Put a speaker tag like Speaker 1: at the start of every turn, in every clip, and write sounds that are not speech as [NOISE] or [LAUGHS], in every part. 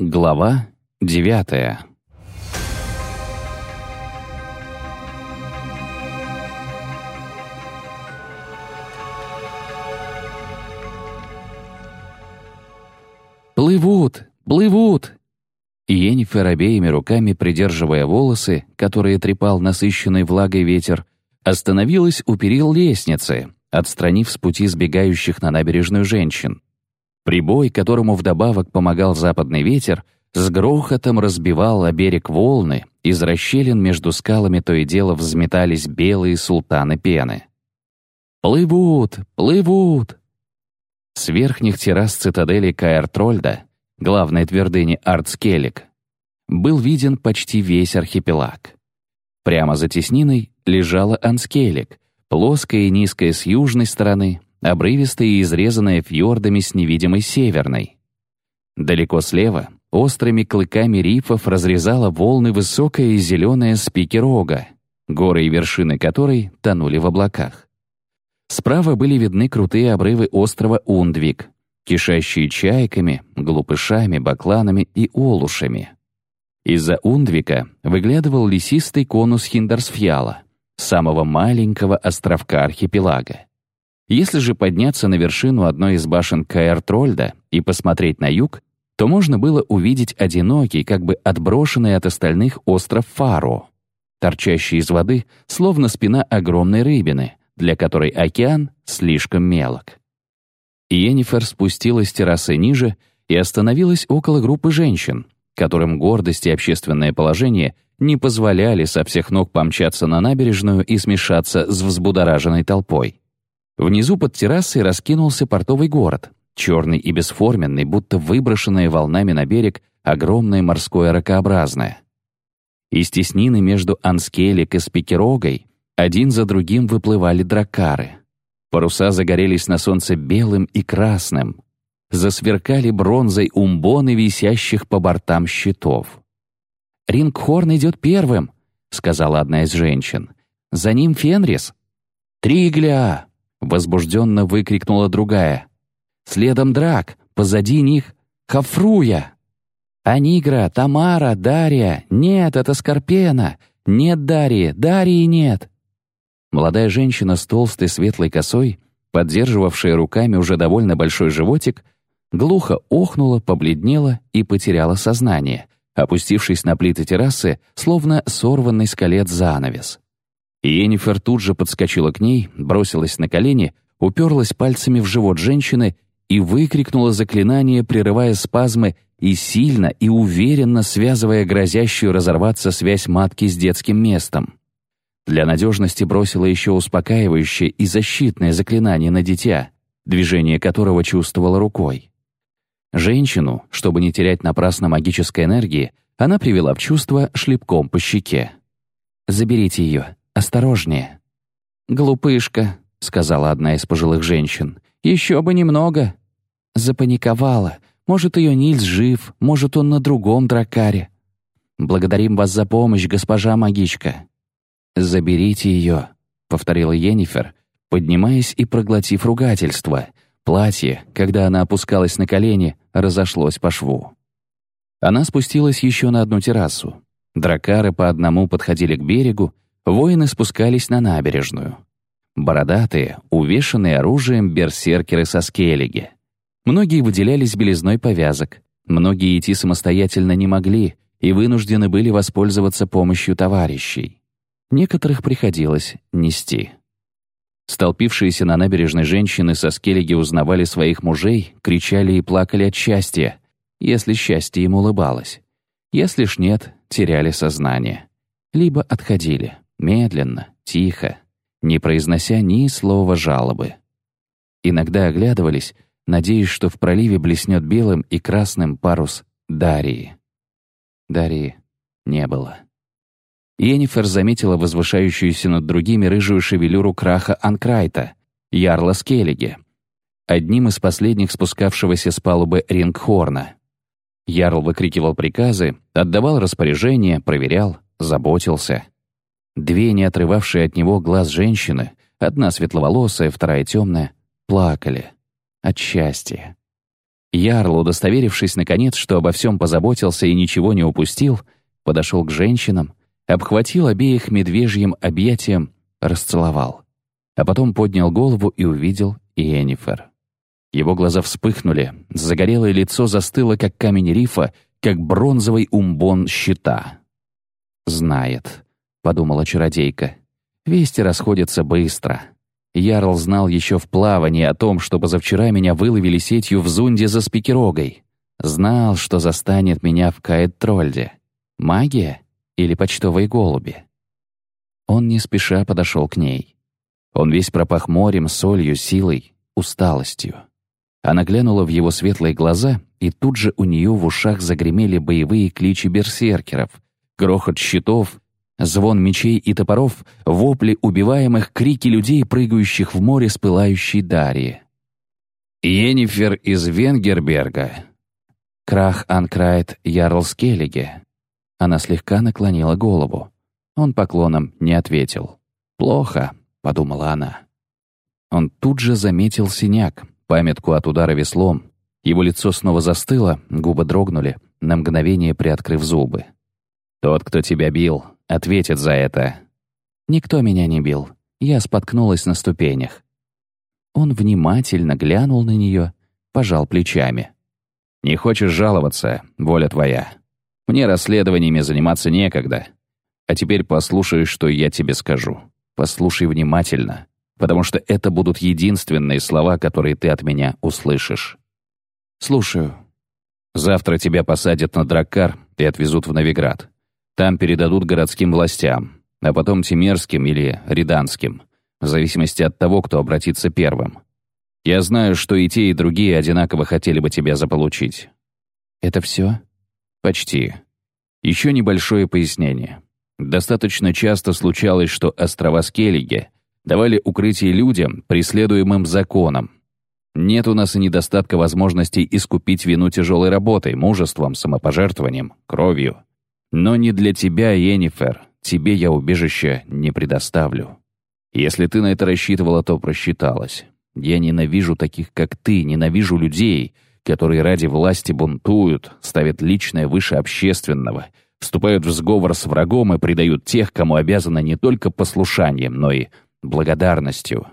Speaker 1: Глава девятая «Плывут! Плывут!» Йеннифер обеими руками, придерживая волосы, которые трепал насыщенной влагой ветер, остановилась у перил лестницы, отстранив с пути сбегающих на набережную женщин. Прибой, которому вдобавок помогал западный ветер, с грохотом разбивал о берег волны, из расщелин между скалами то и дело взметались белые султаны пены. «Плывут! Плывут!» С верхних террас цитадели Каэртрольда, главной твердыни Артскелик, был виден почти весь архипелаг. Прямо за тесниной лежала Анскелик, плоская и низкая с южной стороны, обрывистая и изрезанная фьордами с невидимой северной. Далеко слева, острыми клыками рифов разрезала волны высокая зеленая спикерога, горы и вершины которой тонули в облаках. Справа были видны крутые обрывы острова Ундвик, кишащие чайками, глупышами, бакланами и олушами. Из-за Ундвика выглядывал лесистый конус Хиндарсфьяла, самого маленького островка архипелага. Если же подняться на вершину одной из башен Каэртрольда и посмотреть на юг, то можно было увидеть одинокий, как бы отброшенный от остальных остров Фаро, торчащий из воды, словно спина огромной рыбины, для которой океан слишком мелок. Йеннифер спустилась с террасы ниже и остановилась около группы женщин, которым гордость и общественное положение не позволяли со всех ног помчаться на набережную и смешаться с взбудораженной толпой. Внизу под террасой раскинулся портовый город, черный и бесформенный, будто выброшенное волнами на берег огромное морское ракообразное. Из теснины между Анскелик и Спикерогой один за другим выплывали дракары. Паруса загорелись на солнце белым и красным. Засверкали бронзой умбоны висящих по бортам щитов. «Рингхорн идет первым», — сказала одна из женщин. «За ним Фенрис». «Тригля!» Возбужденно выкрикнула другая. Следом Драк, позади них Хафруя. Анигра, Тамара, Дарья. Нет, это Скорпена. Нет Дарьи, Дарьи нет. Молодая женщина с толстой светлой косой, поддерживавшая руками уже довольно большой животик, глухо охнула, побледнела и потеряла сознание, опустившись на плиты террасы, словно сорванный скалет занавес. Йеннифер тут же подскочила к ней, бросилась на колени, уперлась пальцами в живот женщины и выкрикнула заклинание, прерывая спазмы и сильно и уверенно связывая грозящую разорваться связь матки с детским местом. Для надежности бросила еще успокаивающее и защитное заклинание на дитя, движение которого чувствовала рукой. Женщину, чтобы не терять напрасно магической энергии, она привела в чувство шлепком по щеке. «Заберите ее», «Осторожнее». «Глупышка», — сказала одна из пожилых женщин. «Еще бы немного». Запаниковала. Может, ее Нильс жив, может, он на другом дракаре. «Благодарим вас за помощь, госпожа магичка». «Заберите ее», — повторила Йеннифер, поднимаясь и проглотив ругательство. Платье, когда она опускалась на колени, разошлось по шву. Она спустилась еще на одну террасу. Дракары по одному подходили к берегу, воины спускались на набережную. Бородатые, увешанные оружием берсеркеры со скеллиги. Многие выделялись белизной повязок, многие идти самостоятельно не могли и вынуждены были воспользоваться помощью товарищей. Некоторых приходилось нести. Столпившиеся на набережной женщины со скеллиги узнавали своих мужей, кричали и плакали от счастья, если счастье им улыбалось. Если ж нет, теряли сознание. Либо отходили. Медленно, тихо, не произнося ни слова жалобы. Иногда оглядывались, надеясь, что в проливе блеснет белым и красным парус Дарии. Дарии не было. Йеннифер заметила возвышающуюся над другими рыжую шевелюру краха Анкрайта, ярла Скеллиге, одним из последних спускавшегося с палубы Рингхорна. Ярл выкрикивал приказы, отдавал распоряжения, проверял, заботился — Две не отрывавшие от него глаз женщины, одна светловолосая, вторая темная, плакали. От счастья. Ярл, удостоверившись наконец, что обо всем позаботился и ничего не упустил, подошел к женщинам, обхватил обеих медвежьим объятием, расцеловал. А потом поднял голову и увидел Иеннифер. Его глаза вспыхнули, загорелое лицо застыло, как камень рифа, как бронзовый умбон щита. «Знает», — подумала чародейка. «Вести расходятся быстро». Ярл знал еще в плавании о том, что позавчера меня выловили сетью в зунде за спикерогой. Знал, что застанет меня в Каэт-Трольде. Магия или почтовые голуби? Он не спеша подошел к ней. Он весь пропах морем, солью, силой, усталостью. Она глянула в его светлые глаза, и тут же у нее в ушах загремели боевые кличи берсеркеров, грохот щитов, звон мечей и топоров, вопли убиваемых, крики людей, прыгающих в море с пылающей Дарьи. Йеннифер из Венгерберга. Крах Анкрайт Ярлскеллиге. Она слегка наклонила голову. Он поклоном не ответил. «Плохо», — подумала она. Он тут же заметил синяк, памятку от удара веслом. Его лицо снова застыло, губы дрогнули, на мгновение приоткрыв зубы. «Тот, кто тебя бил, ответит за это». «Никто меня не бил. Я споткнулась на ступенях». Он внимательно глянул на нее, пожал плечами. «Не хочешь жаловаться, воля твоя. Мне расследованиями заниматься некогда. А теперь послушай, что я тебе скажу. Послушай внимательно потому что это будут единственные слова, которые ты от меня услышишь. Слушаю. Завтра тебя посадят на драккар и отвезут в Новиград. Там передадут городским властям, а потом Тимерским или Риданским, в зависимости от того, кто обратится первым. Я знаю, что и те, и другие одинаково хотели бы тебя заполучить. Это все? Почти. Еще небольшое пояснение. Достаточно часто случалось, что острова Скеллиге давали укрытие людям, преследуемым законом. Нет у нас и недостатка возможностей искупить вину тяжелой работой, мужеством, самопожертвованием, кровью. Но не для тебя, Енифер, тебе я убежище не предоставлю. Если ты на это рассчитывала, то просчиталась. Я ненавижу таких, как ты, ненавижу людей, которые ради власти бунтуют, ставят личное выше общественного, вступают в сговор с врагом и предают тех, кому обязаны не только послушанием, но и благодарностью.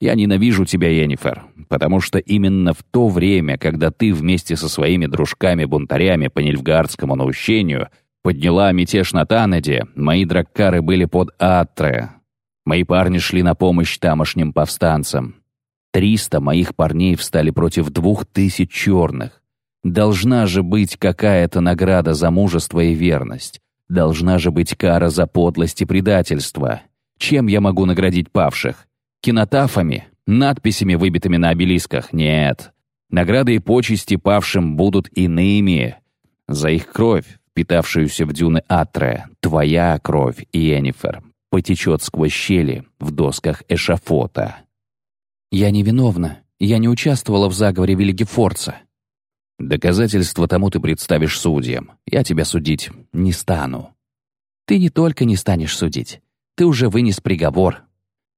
Speaker 1: Я ненавижу тебя, Енифер, потому что именно в то время, когда ты вместе со своими дружками-бунтарями по Нильфгаардскому наущению подняла мятеж на Танеде, мои драккары были под Атре. Мои парни шли на помощь тамошним повстанцам. Триста моих парней встали против двух тысяч черных. Должна же быть какая-то награда за мужество и верность. Должна же быть кара за подлость и предательство. Чем я могу наградить павших? Кинотафами? Надписями, выбитыми на обелисках? Нет. Награды и почести павшим будут иными. За их кровь, впитавшуюся в дюны Атре, твоя кровь, Иеннифер, потечет сквозь щели в досках эшафота. Я невиновна. Я не участвовала в заговоре Вильгефорца. Доказательства тому ты представишь судьям. Я тебя судить не стану. Ты не только не станешь судить. Ты уже вынес приговор.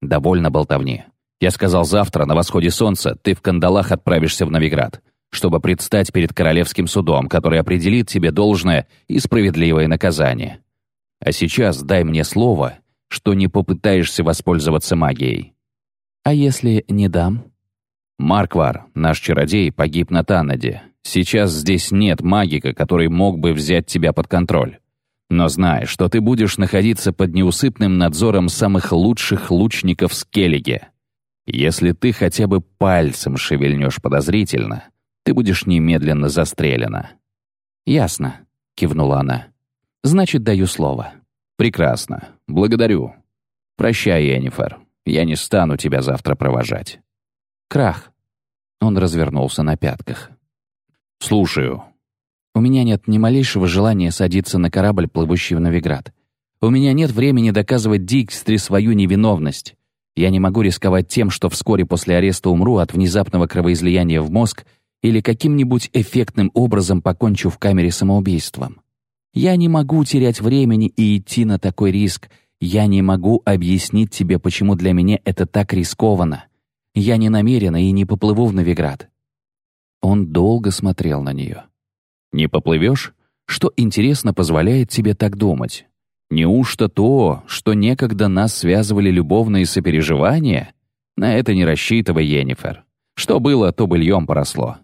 Speaker 1: Довольно болтовни. Я сказал завтра, на восходе солнца, ты в кандалах отправишься в Новиград, чтобы предстать перед королевским судом, который определит тебе должное и справедливое наказание. А сейчас дай мне слово, что не попытаешься воспользоваться магией. А если не дам? Марквар, наш чародей, погиб на Танаде. Сейчас здесь нет магика, который мог бы взять тебя под контроль. Но знай, что ты будешь находиться под неусыпным надзором самых лучших лучников Скеллиге. Если ты хотя бы пальцем шевельнешь подозрительно, ты будешь немедленно застрелена». «Ясно», — кивнула она. «Значит, даю слово». «Прекрасно. Благодарю. Прощай, Енифер. Я не стану тебя завтра провожать». «Крах». Он развернулся на пятках. «Слушаю», у меня нет ни малейшего желания садиться на корабль, плывущий в Новиград. У меня нет времени доказывать Дикстре свою невиновность. Я не могу рисковать тем, что вскоре после ареста умру от внезапного кровоизлияния в мозг или каким-нибудь эффектным образом покончу в камере самоубийством. Я не могу терять времени и идти на такой риск. Я не могу объяснить тебе, почему для меня это так рискованно. Я не намерена и не поплыву в Новиград. Он долго смотрел на нее. «Не поплывешь? Что, интересно, позволяет тебе так думать? Неужто то, что некогда нас связывали любовные сопереживания? На это не рассчитывай, Енифер. Что было, то быльем поросло».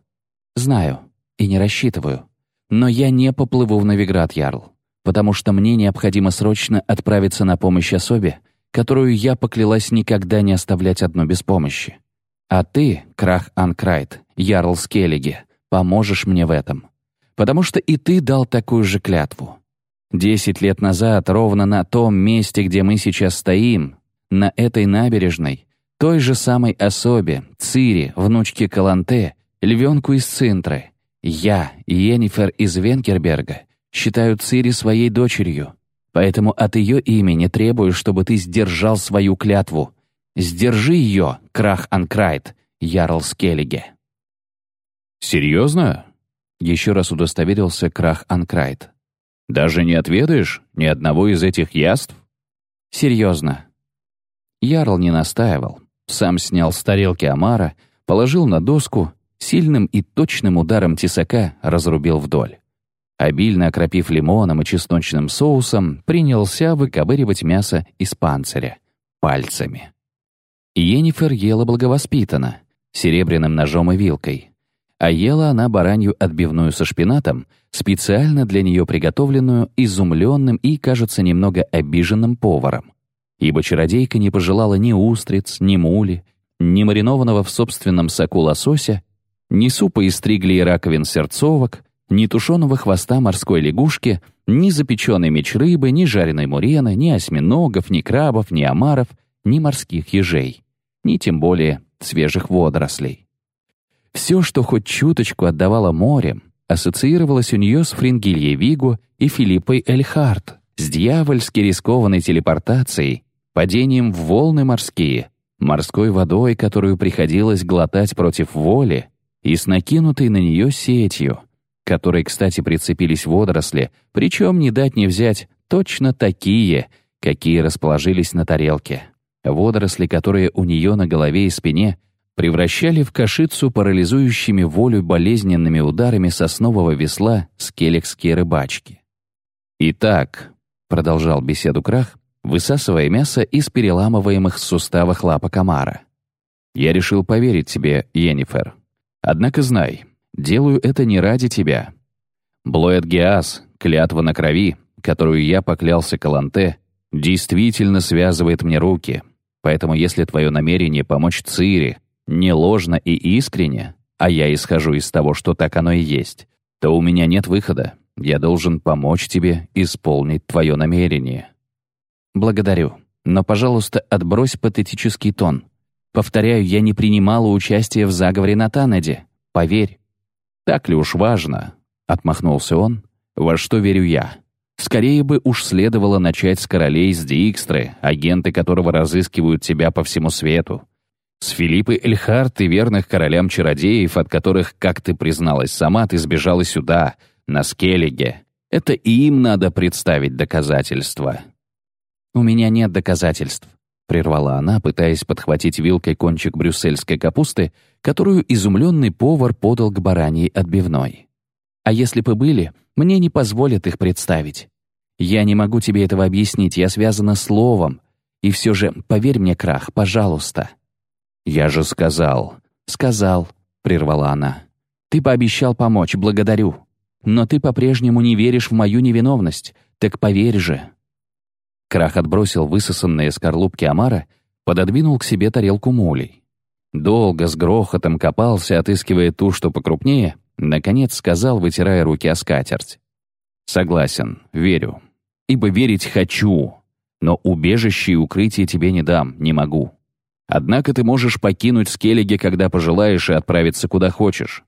Speaker 1: «Знаю и не рассчитываю. Но я не поплыву в Новиград, Ярл, потому что мне необходимо срочно отправиться на помощь особе, которую я поклялась никогда не оставлять одну без помощи. А ты, Крах Анкрайт, Ярл Скеллиге, поможешь мне в этом. Потому что и ты дал такую же клятву. Десять лет назад, ровно на том месте, где мы сейчас стоим, на этой набережной, той же самой особе, Цири, внучке Каланте, львенку из Цинтры, я, Йеннифер из Венкерберга, считаю Цири своей дочерью, поэтому от ее имени требую, чтобы ты сдержал свою клятву. Сдержи ее, Крах Анкрайт, Ярл Скеллиге».
Speaker 2: «Серьезно?» — еще раз удостоверился Крах Анкрайт. «Даже не отведаешь ни одного из этих яств?»
Speaker 1: «Серьезно». Ярл не настаивал. Сам снял с тарелки омара, положил на доску сильным и точным ударом тесака разрубил вдоль. Обильно окропив лимоном и чесночным соусом, принялся выковыривать мясо из панциря пальцами. Енифер ела благовоспитанно, серебряным ножом и вилкой. А ела она баранью отбивную со шпинатом, специально для нее приготовленную изумленным и, кажется, немного обиженным поваром. Ибо чародейка не пожелала ни устриц, ни мули, ни маринованного в собственном соку лосося ни супа из тригли и раковин сердцовок, ни тушеного хвоста морской лягушки, ни запеченной меч рыбы, ни жареной мурены, ни осьминогов, ни крабов, ни омаров, ни морских ежей, ни тем более свежих водорослей. Все, что хоть чуточку отдавало морем, ассоциировалось у нее с Фрингильей Вигу и Филиппой Эльхарт, с дьявольски рискованной телепортацией, падением в волны морские, морской водой, которую приходилось глотать против воли, и с накинутой на нее сетью, которой, кстати, прицепились водоросли, причем не дать не взять точно такие, какие расположились на тарелке. Водоросли, которые у нее на голове и спине превращали в кашицу парализующими волю болезненными ударами соснового весла скелексские рыбачки. «Итак», — продолжал беседу Крах, высасывая мясо из переламываемых суставах лапа комара, «я решил поверить тебе, Йеннифер. Однако знай, делаю это не ради тебя. Блоэт Геас, клятва на крови, которую я поклялся Каланте, действительно связывает мне руки. Поэтому если твое намерение помочь Цири не ложно и искренне, а я исхожу из того, что так оно и есть, то у меня нет выхода. Я должен помочь тебе исполнить твое намерение. Благодарю. Но, пожалуйста, отбрось патетический тон. Повторяю, я не принимала участия в заговоре на Танеде. Поверь. Так ли уж важно, отмахнулся он, во что верю я. Скорее бы уж следовало начать с королей с Дикстры, агенты которого разыскивают тебя по всему свету. С Филиппы Эльхарт и верных королям чародеев, от которых, как ты призналась сама, ты сбежала сюда, на Скеллиге. Это им надо представить доказательства. У меня нет доказательств прервала она, пытаясь подхватить вилкой кончик брюссельской капусты, которую изумленный повар подал к бараньей отбивной. «А если бы были, мне не позволят их представить. Я не могу тебе этого объяснить, я связана словом. И все же, поверь мне, Крах, пожалуйста». «Я же сказал». «Сказал», — прервала она. «Ты пообещал помочь, благодарю. Но ты по-прежнему не веришь в мою невиновность, так поверь же». Крах отбросил высосанные скорлупки омара, пододвинул к себе тарелку молей. Долго с грохотом копался, отыскивая ту, что покрупнее, наконец сказал, вытирая руки о скатерть. «Согласен, верю. Ибо верить хочу, но убежище и укрытие тебе не дам, не могу. Однако ты можешь покинуть Скеллиги, когда пожелаешь, и отправиться куда хочешь.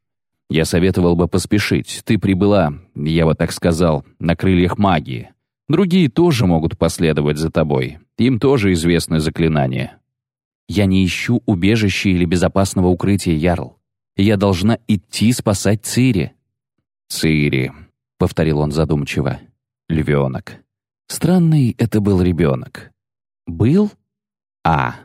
Speaker 1: Я советовал бы поспешить. Ты прибыла, я бы так сказал, на крыльях магии. Другие тоже могут последовать за тобой. Им тоже известны заклинания. Я не ищу убежища или безопасного укрытия, Ярл. Я должна идти спасать Цири. Цири, повторил он задумчиво. Львенок. Странный это был ребенок. Был? А.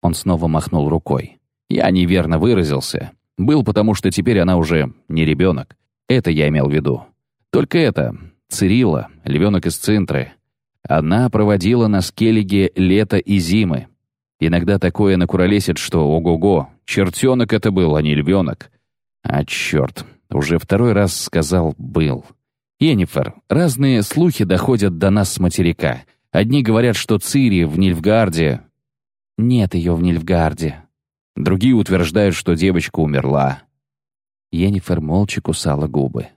Speaker 1: Он снова махнул рукой. Я неверно выразился.
Speaker 2: Был потому, что теперь она уже не ребенок. Это я имел в виду. Только это, Цирилла, львенок из Цинтры. Она проводила на Скеллиге лето и зимы. Иногда такое накуролесит, что ого-го, чертенок это был, а не львенок. А черт, уже второй раз сказал «был». Енифер, разные слухи доходят до нас с материка. Одни говорят, что Цири в Нильфгарде... Нет ее в Нильфгарде. Другие утверждают, что девочка умерла. Енифер молча кусала губы.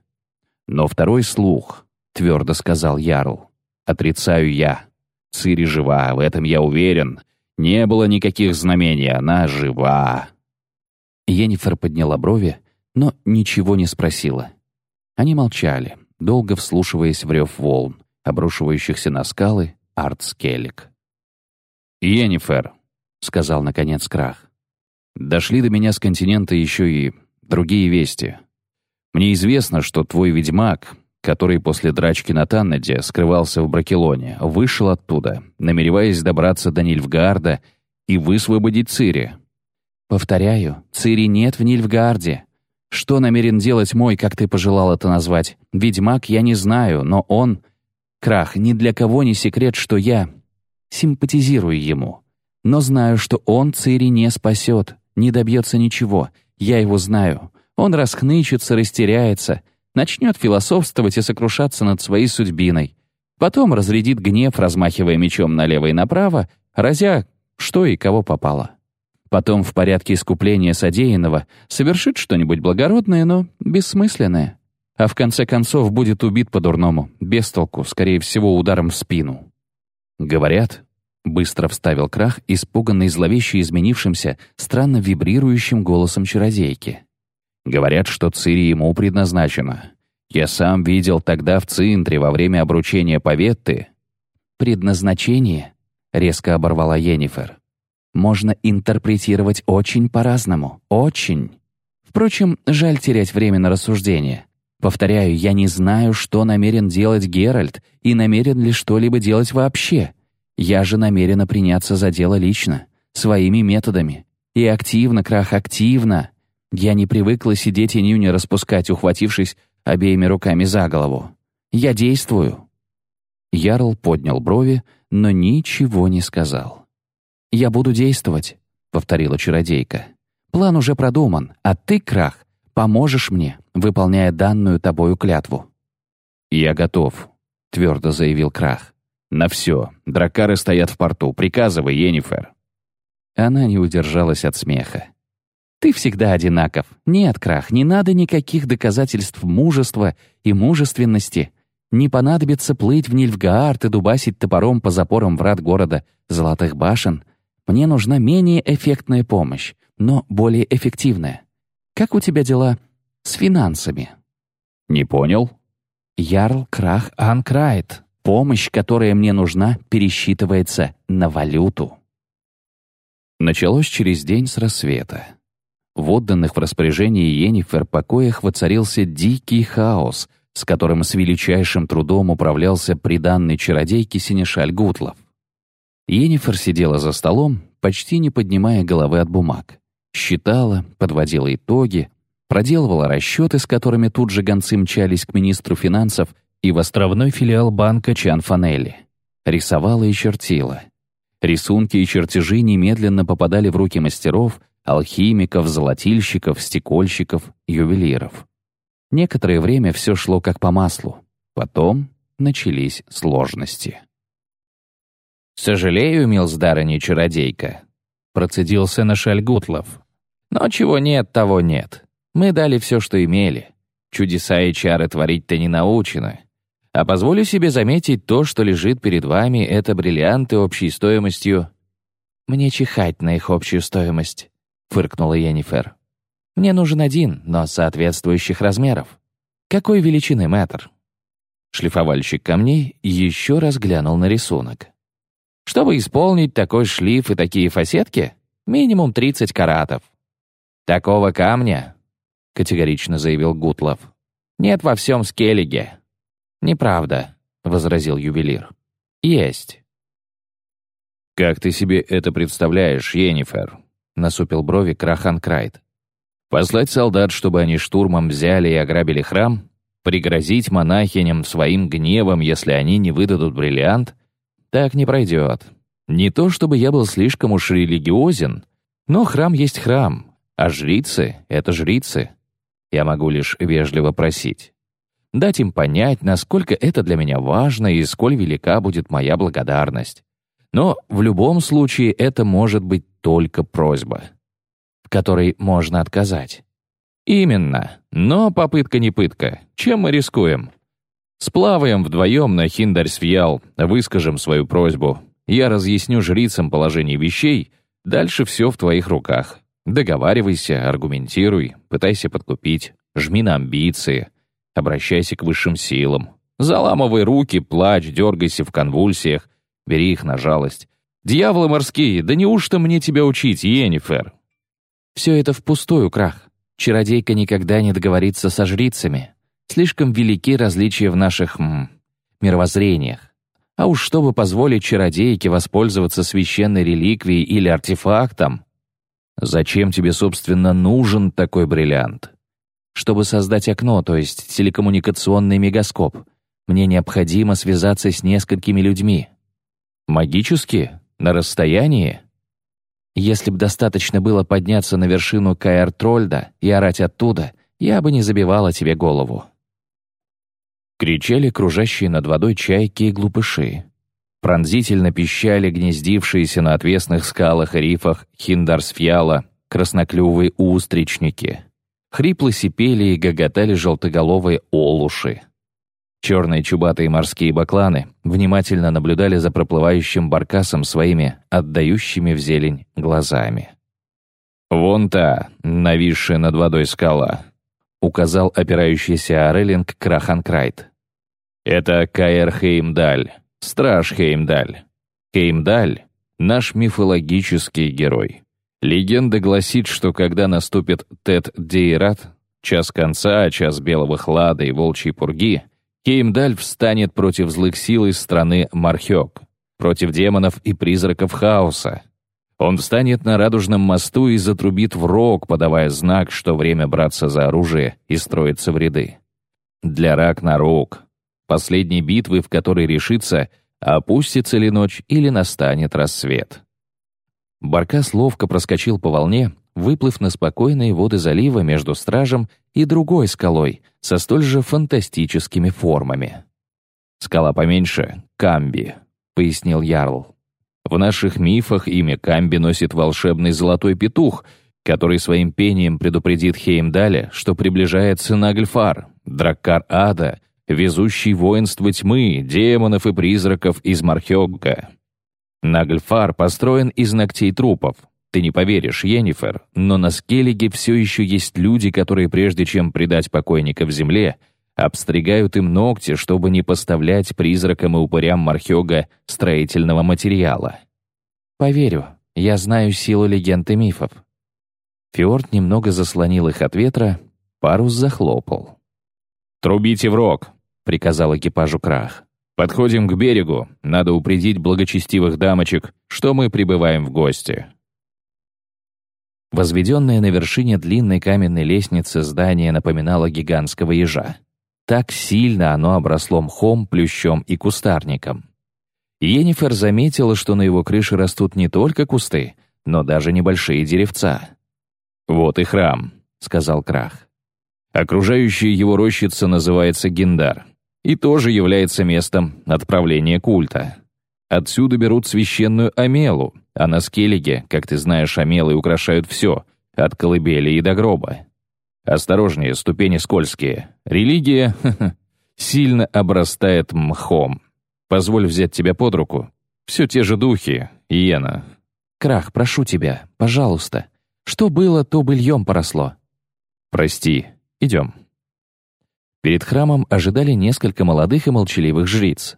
Speaker 2: Но второй слух, твердо сказал Ярл, отрицаю я. Цири жива, в этом я уверен. Не было никаких знамений, она жива. Енифер подняла брови, но ничего не спросила. Они молчали, долго вслушиваясь в рев волн, обрушивающихся на скалы Артскеллик. «Енифер», — сказал наконец Крах, — «дошли до меня с континента еще и другие вести. Мне известно, что твой ведьмак, который после драчки на Таннеде скрывался в Бракелоне, вышел оттуда, намереваясь добраться до Нильфгаарда и высвободить Цири. Повторяю, Цири нет в Нильфгаарде. Что намерен делать мой, как ты пожелал это назвать? Ведьмак я не знаю, но он... Крах, ни для кого не секрет, что я симпатизирую ему. Но знаю, что он Цири не спасет, не добьется ничего. Я его знаю. Он расхнычется, растеряется, начнет философствовать и сокрушаться над своей судьбиной. Потом разрядит гнев, размахивая мечом налево и направо, разя что и кого попало. Потом в порядке искупления содеянного совершит что-нибудь благородное, но бессмысленное. А в конце концов будет убит по-дурному, без толку, скорее всего, ударом в спину. Говорят, быстро вставил крах, испуганный зловеще изменившимся, странно вибрирующим голосом чародейки. Говорят, что Цири ему предназначена. Я сам видел тогда в Цинтре во время обручения Поветты. «Предназначение?» — резко оборвала Йеннифер можно интерпретировать очень по-разному. Очень. Впрочем, жаль терять время на рассуждение. Повторяю, я не знаю, что намерен делать Геральт и намерен ли что-либо делать вообще. Я же намерена приняться за дело лично, своими методами. И активно, Крах, активно. Я не привыкла сидеть и нюни распускать, ухватившись обеими руками за голову. Я действую. Ярл поднял брови, но ничего не сказал. «Я буду действовать», — повторила чародейка. «План уже продуман, а ты, Крах, поможешь мне, выполняя данную тобою клятву». «Я готов», — твердо заявил Крах. «На все. Дракары стоят в порту. Приказывай, Енифер».
Speaker 1: Она не удержалась от смеха. «Ты всегда одинаков. Нет, Крах, не надо никаких доказательств мужества и мужественности. Не понадобится плыть в Нильфгаард и дубасить топором по запорам врат города Золотых башен, мне нужна менее эффектная помощь, но более эффективная. Как у тебя дела с финансами?»
Speaker 2: «Не понял».
Speaker 1: «Ярл Крах Анкрайт. Помощь, которая мне нужна, пересчитывается на валюту».
Speaker 2: Началось через день с рассвета. В отданных в распоряжении Йеннифер покоях воцарился дикий хаос, с которым с величайшим трудом управлялся приданный чародейке Синешаль Гутлов. Енифер сидела за столом, почти не поднимая головы от бумаг. Считала, подводила итоги, проделывала расчеты, с которыми тут же гонцы мчались к министру финансов и в островной филиал банка Чанфанелли. Рисовала и чертила. Рисунки и чертежи немедленно попадали в руки мастеров, алхимиков, золотильщиков, стекольщиков, ювелиров. Некоторое время все шло как по маслу. Потом начались сложности.
Speaker 3: «Сожалею, милздарыня чародейка», — процедил Сенешаль Гутлов. «Но чего нет, того нет. Мы дали все, что имели. Чудеса и чары творить-то не научены. А позволю себе заметить то, что лежит перед вами, это бриллианты общей стоимостью...» «Мне чихать на их общую стоимость», — фыркнула Йеннифер. «Мне нужен один, но соответствующих размеров. Какой величины метр?» Шлифовальщик камней еще раз глянул на рисунок. Чтобы исполнить такой шлиф и такие фасетки, минимум 30 каратов. Такого камня, категорично заявил Гутлов, нет во всем Скеллиге. Неправда, возразил ювелир. Есть.
Speaker 2: «Как ты себе это представляешь, Йеннифер?» — насупил брови Крахан Крайт.
Speaker 3: Послать солдат, чтобы они штурмом взяли и ограбили храм? Пригрозить монахиням своим гневом, если они не выдадут бриллиант? Так не пройдет. Не то чтобы я был слишком уж религиозен, но храм есть храм, а жрицы — это жрицы. Я могу лишь вежливо просить. Дать им понять, насколько это для меня важно и сколь велика будет моя благодарность. Но в любом случае это может быть только просьба, в которой можно отказать. Именно. Но попытка не пытка. Чем мы рискуем? Сплаваем вдвоем на Хиндарсвьял, выскажем свою просьбу. Я разъясню жрицам положение вещей, дальше все в твоих руках. Договаривайся, аргументируй, пытайся подкупить, жми на амбиции, обращайся к высшим силам. Заламывай руки, плачь, дергайся в конвульсиях, бери их на жалость. Дьяволы морские, да неужто мне тебя учить, Йеннифер?
Speaker 1: Все это впустую, Крах. Чародейка никогда не договорится со жрицами. Слишком велики различия в наших м, мировоззрениях. А уж чтобы позволить чародейке воспользоваться священной реликвией или артефактом,
Speaker 3: зачем тебе, собственно, нужен такой бриллиант?
Speaker 1: Чтобы создать окно, то есть телекоммуникационный мегаскоп, мне необходимо связаться с несколькими людьми.
Speaker 3: Магически? На расстоянии?
Speaker 1: Если бы достаточно было подняться на вершину Каэр-Трольда и орать оттуда, я бы не забивала тебе голову.
Speaker 3: Кричали кружащие над водой чайки и глупыши. Пронзительно пищали гнездившиеся на отвесных скалах и рифах Хиндарсфьяла красноклювые устричники. Хрипло сипели и гоготали желтоголовые олуши. Черные чубатые морские бакланы внимательно наблюдали за проплывающим баркасом своими отдающими в зелень глазами. «Вон та, нависшая над водой скала», — указал опирающийся Орелинг Краханкрайт. «Это Каэр Хеймдаль, страж Хеймдаль. Хеймдаль — наш мифологический герой. Легенда гласит, что когда наступит Тет Дейрат, час конца, час белого хлада и волчьей пурги — Кеймдаль встанет против злых сил из страны Мархёк, против демонов и призраков хаоса. Он встанет на радужном мосту и затрубит в рог, подавая знак, что время браться за оружие и строиться в ряды. Для рак на рог, последней битвы, в которой решится, опустится ли ночь или настанет рассвет. Баркас ловко проскочил по волне, выплыв на спокойные воды залива между стражем и другой скалой со столь же фантастическими формами. «Скала поменьше — Камби», — пояснил Ярл. «В наших мифах имя Камби носит волшебный золотой петух, который своим пением предупредит Хеймдале, что приближается Нагльфар, драккар ада, везущий воинство тьмы, демонов и призраков из Мархёгга. Нагльфар построен из ногтей трупов, ты не поверишь, Йеннифер, но на Скеллиге все еще есть люди, которые прежде чем предать покойника в земле, обстригают им ногти, чтобы не поставлять призракам и упырям Мархёга строительного материала.
Speaker 1: Поверю, я знаю силу легенд и мифов.
Speaker 3: Фиорд немного заслонил их от ветра, парус захлопал. «Трубите в рог», — приказал экипажу Крах. «Подходим к берегу. Надо упредить благочестивых дамочек, что мы прибываем в гости».
Speaker 1: Возведенное на вершине длинной каменной лестницы здание напоминало гигантского ежа. Так сильно оно обросло мхом, плющом и кустарником. Йеннифер заметила, что на его крыше растут не только кусты, но даже небольшие деревца.
Speaker 3: «Вот и храм», — сказал Крах. Окружающая его рощица называется Гиндар и тоже является местом отправления культа. Отсюда берут священную Амелу, а на Скеллиге, как ты знаешь, амелы украшают все, от колыбели и до гроба. Осторожнее, ступени скользкие. Религия [LAUGHS] сильно обрастает мхом. Позволь взять тебя под руку. Все те же духи, Иена.
Speaker 1: Крах, прошу тебя, пожалуйста. Что было, то быльем поросло.
Speaker 3: Прости, идем.
Speaker 1: Перед храмом ожидали несколько молодых и молчаливых жриц.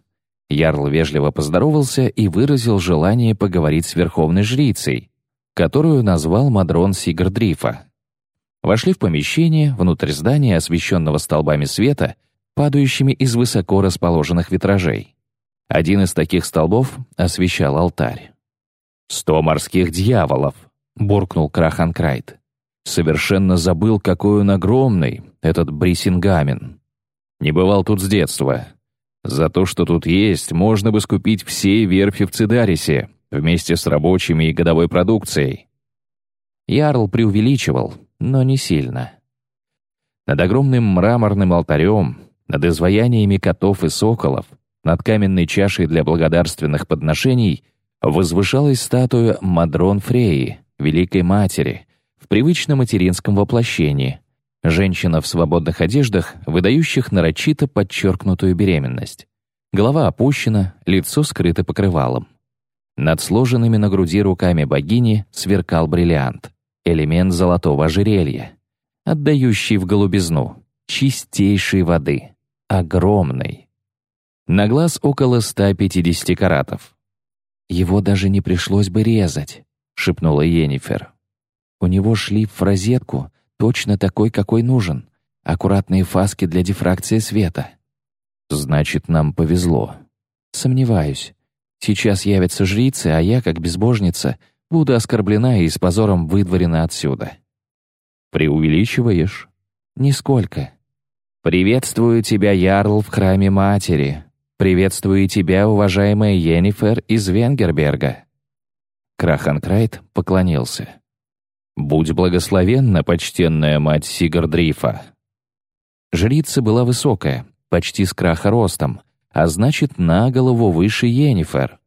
Speaker 1: Ярл вежливо поздоровался и выразил желание поговорить с верховной жрицей, которую назвал Мадрон Сигардрифа. Вошли в помещение, внутрь здания, освещенного столбами света, падающими из высоко расположенных витражей. Один из таких столбов освещал алтарь.
Speaker 3: «Сто морских дьяволов!» — буркнул Краханкрайт. Совершенно забыл, какой он огромный, этот Брисингамен. Не бывал тут с детства. За то, что тут есть, можно бы скупить все верфи в Цидарисе, вместе с рабочими и годовой продукцией. Ярл преувеличивал, но не сильно. Над огромным мраморным алтарем, над изваяниями котов и соколов, над каменной чашей для благодарственных подношений возвышалась статуя Мадрон Фреи, Великой Матери, в привычном материнском воплощении. Женщина в свободных одеждах, выдающих нарочито подчеркнутую беременность. Голова опущена, лицо скрыто покрывалом. Над сложенными на груди руками богини сверкал бриллиант, элемент золотого ожерелья, отдающий в голубизну, чистейшей воды, огромной. На глаз около 150 каратов. «Его даже не пришлось бы резать», — шепнула Йеннифер. «У него шлиф в розетку, точно такой, какой нужен. Аккуратные фаски для дифракции света». «Значит, нам повезло». «Сомневаюсь. Сейчас явятся жрицы, а я, как безбожница, буду оскорблена и с позором выдворена отсюда». «Преувеличиваешь?» «Нисколько». «Приветствую тебя, Ярл, в храме матери. Приветствую тебя, уважаемая Йеннифер из Венгерберга». Краханкрайт поклонился. «Будь благословенна, почтенная мать Сигардрифа». Жрица была высокая, почти с краха ростом, а значит, на голову выше Йеннифер.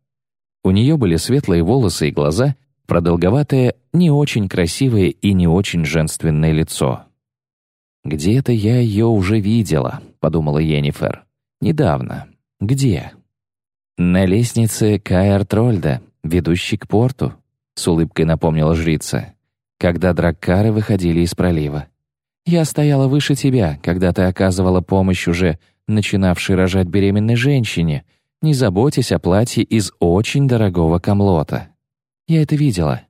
Speaker 3: У нее были светлые волосы и глаза, продолговатое, не очень красивое и не очень женственное лицо. «Где-то я ее уже видела», — подумала Йеннифер. «Недавно. Где?» «На лестнице Каэр Трольда, ведущей к порту», — с улыбкой напомнила жрица, когда драккары выходили из пролива. «Я стояла выше тебя, когда ты оказывала помощь уже начинавшей рожать беременной женщине, не заботясь о платье из очень дорогого камлота. Я это видела.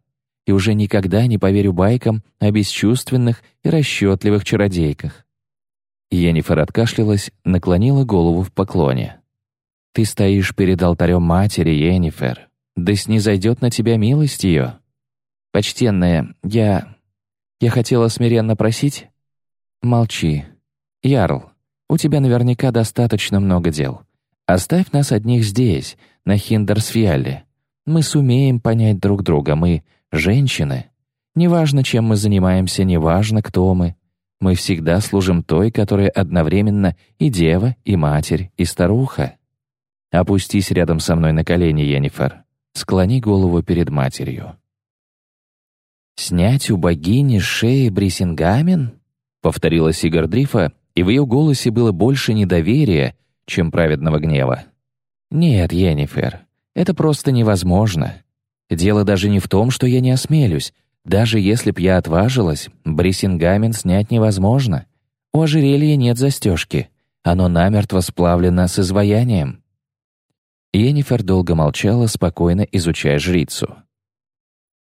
Speaker 3: И уже никогда не поверю байкам о бесчувственных и расчетливых чародейках. Енифер откашлялась, наклонила голову в поклоне. «Ты стоишь перед алтарем матери, Енифер. Да снизойдет на тебя милость ее. Почтенная, я... Я хотела смиренно просить...» «Молчи. Ярл, у тебя наверняка достаточно много дел. Оставь нас одних здесь, на Хиндерсфиалле. Мы сумеем понять друг друга, мы — женщины. Неважно, чем мы занимаемся, неважно, кто мы. Мы всегда служим той, которая одновременно и дева, и матерь, и старуха. Опустись рядом со мной на колени, Йеннифер. Склони голову перед матерью. «Снять у богини с шеи брисингамен?» — повторила Сигардрифа, и в ее голосе было больше недоверия, чем праведного гнева. «Нет, Йеннифер, это просто невозможно. Дело даже не в том, что я не осмелюсь. Даже если б я отважилась, бриссингамен снять невозможно. У ожерелья нет застежки. Оно намертво сплавлено с изваянием». Йеннифер долго молчала, спокойно изучая жрицу.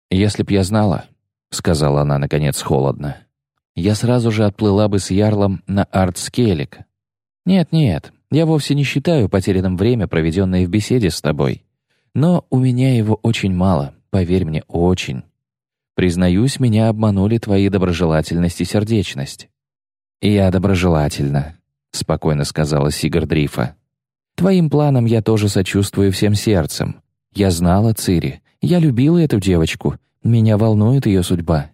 Speaker 3: «Если б я знала», — сказала она, наконец, холодно, я сразу же отплыла бы с Ярлом на Артскелик. Нет-нет, я вовсе не считаю потерянным время, проведенное в беседе с тобой. Но у меня его очень мало, поверь мне, очень. Признаюсь, меня обманули твои доброжелательность и сердечность. «Я доброжелательна», — спокойно сказала Сигардрифа. «Твоим планам я тоже сочувствую всем сердцем. Я знала Цири, я любила эту девочку, меня волнует ее судьба.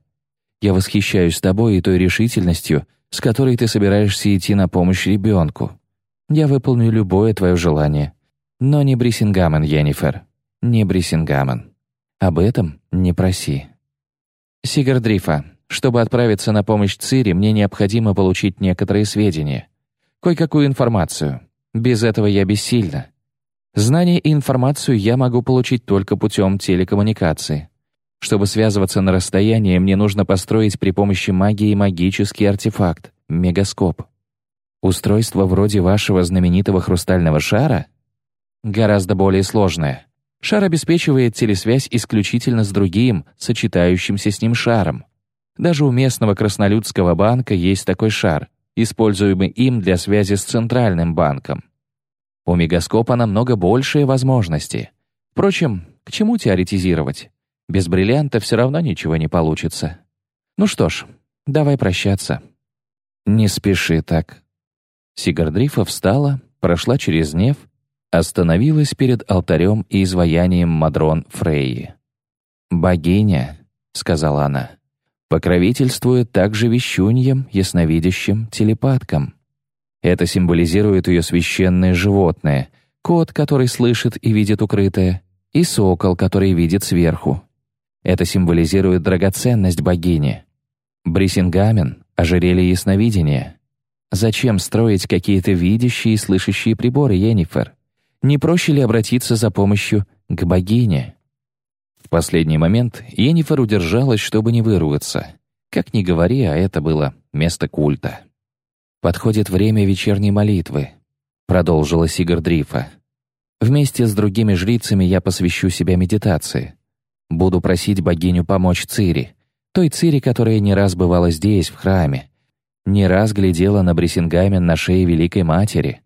Speaker 3: Я восхищаюсь тобой и той решительностью, с которой ты собираешься идти на помощь ребенку. Я выполню любое твое желание. Но не Брисингамен, Йеннифер. Не Брисингамен. Об этом не проси. Сигардрифа, чтобы отправиться на помощь Цири, мне необходимо получить некоторые сведения. Кое-какую информацию. Без этого я бессильна. Знания и информацию я могу получить только путем телекоммуникации. Чтобы связываться на расстоянии, мне нужно построить при помощи магии магический артефакт — мегаскоп. Устройство вроде вашего знаменитого хрустального шара гораздо более сложное. Шар обеспечивает телесвязь исключительно с другим, сочетающимся с ним шаром. Даже у местного краснолюдского банка есть такой шар, используемый им для связи с центральным банком. У мегаскопа намного большие возможности. Впрочем, к чему теоретизировать? Без бриллианта все равно ничего не получится. Ну что ж, давай прощаться. Не спеши так. Сигардрифа встала, прошла через Нев, остановилась перед алтарем и изваянием Мадрон Фрейи. «Богиня», — сказала она, — покровительствует также вещуньям, ясновидящим, телепаткам. Это символизирует ее священное животное, кот, который слышит и видит укрытое, и сокол, который видит сверху. Это символизирует драгоценность богини. Брисингамен — ожерелье ясновидения. Зачем строить какие-то видящие и слышащие приборы, Йеннифер? Не проще ли обратиться за помощью к богине? В последний момент Йеннифер удержалась, чтобы не вырваться. Как ни говори, а это было место культа. «Подходит время вечерней молитвы», — продолжила Сигардрифа. «Вместе с другими жрицами я посвящу себя медитации. Буду просить богиню помочь Цири, той Цири, которая не раз бывала здесь, в храме, не раз глядела на Брисингамен на шее Великой Матери.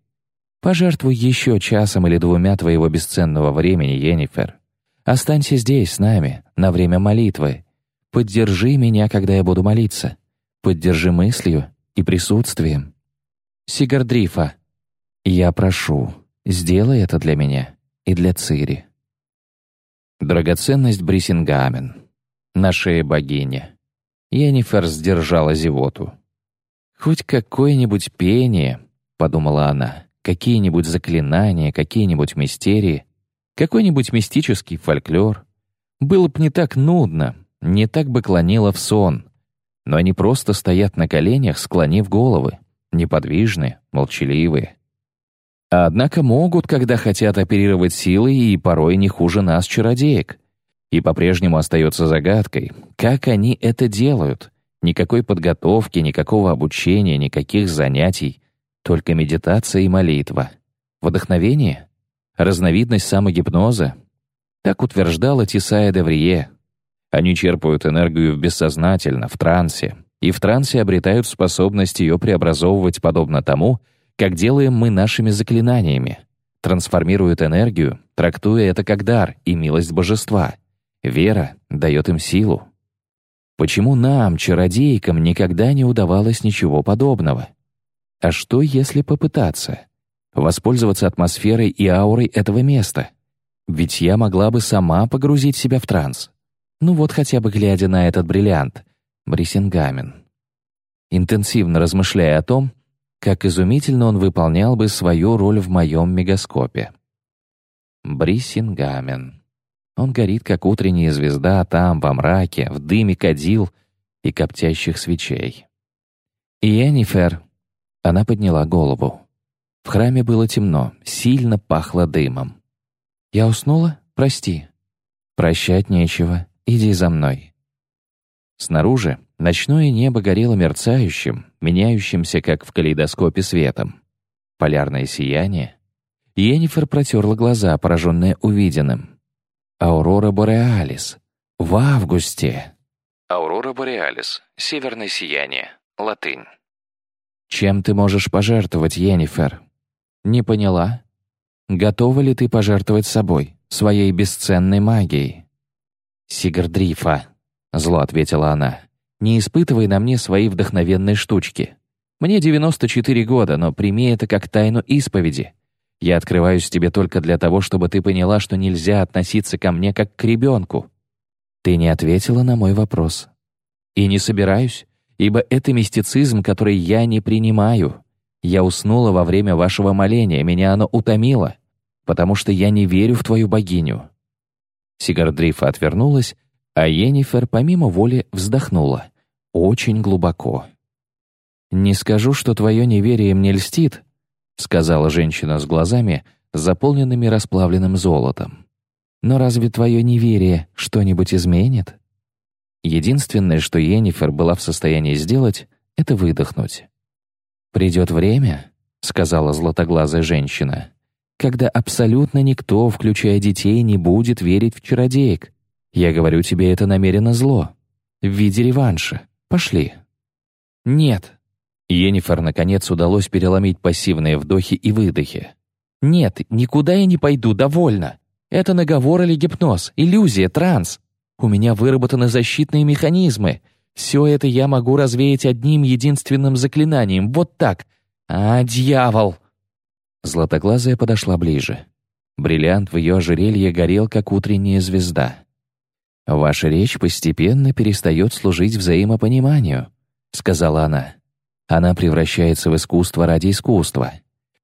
Speaker 3: Пожертвуй еще часом или двумя твоего бесценного времени, Йеннифер. Останься здесь с нами на время молитвы. Поддержи меня, когда я буду молиться. Поддержи мыслью и присутствием. Сигардрифа, я прошу, сделай это для меня и для Цири. Драгоценность Брисингамен. На шее богини. Йеннифер сдержала зевоту. «Хоть какое-нибудь пение», — подумала она, «какие-нибудь заклинания, какие-нибудь мистерии, какой-нибудь мистический фольклор. Было бы не так нудно, не так бы клонило в сон. Но они просто стоят на коленях, склонив головы, неподвижные, молчаливые. Однако могут, когда хотят оперировать силой, и порой не хуже нас, чародеек. И по-прежнему остается загадкой, как они это делают. Никакой подготовки, никакого обучения, никаких занятий, только медитация и молитва. Вдохновение? разновидность самогипноза. Так утверждала Тисая Деврие. Они черпают энергию бессознательно, в трансе, и в трансе обретают способность ее преобразовывать подобно тому, как делаем мы нашими заклинаниями. Трансформируют энергию, трактуя это как дар и милость божества. Вера дает им силу. Почему нам, чародейкам, никогда не удавалось ничего подобного? А что, если попытаться? воспользоваться атмосферой и аурой этого места. Ведь я могла бы сама погрузить себя в транс. Ну вот хотя бы глядя на этот бриллиант, Брисингамен. Интенсивно размышляя о том, как изумительно он выполнял бы свою роль в моем мегаскопе. Брисингамен. Он горит, как утренняя звезда, там, во мраке, в дыме кадил и коптящих свечей. И. Она подняла голову. В храме было темно, сильно пахло дымом. «Я уснула? Прости». «Прощать нечего. Иди за мной». Снаружи ночное небо горело мерцающим, меняющимся, как в калейдоскопе, светом. Полярное сияние. Йеннифер протерла глаза, пораженная увиденным. «Аурора Бореалис. В августе!» «Аурора Бореалис. Северное сияние. Латынь». «Чем ты можешь пожертвовать, Йеннифер?» «Не поняла. Готова ли ты пожертвовать собой, своей бесценной магией?» «Сигардрифа», — зло ответила она, — «не испытывай на мне свои вдохновенные штучки. Мне 94 года, но прими это как тайну исповеди. Я открываюсь тебе только для того, чтобы ты поняла, что нельзя относиться ко мне как к ребенку. Ты не ответила на мой вопрос. И не собираюсь, ибо это мистицизм, который я не принимаю. Я уснула во время вашего моления, меня оно утомило, потому что я не верю в твою богиню». Сигардрифа отвернулась, а Йеннифер помимо воли вздохнула. Очень глубоко. «Не скажу, что твое неверие мне льстит», сказала женщина с глазами, заполненными расплавленным золотом. «Но разве твое неверие что-нибудь изменит?» Единственное, что Йеннифер была в состоянии сделать, это выдохнуть. «Придет время», — сказала златоглазая женщина, «когда абсолютно никто, включая детей, не будет верить в чародеек. Я говорю тебе это намеренно зло. В виде реванша. Пошли». «Нет». Енифер, наконец, удалось переломить пассивные вдохи и выдохи. «Нет, никуда я не пойду, довольно. Это наговор или гипноз, иллюзия, транс. У меня выработаны защитные механизмы. Все это я могу развеять одним единственным заклинанием, вот так. А, дьявол!»
Speaker 1: Златоглазая подошла ближе. Бриллиант в ее ожерелье горел, как утренняя звезда. «Ваша речь постепенно перестает служить взаимопониманию», — сказала она. «Она превращается в искусство ради искусства.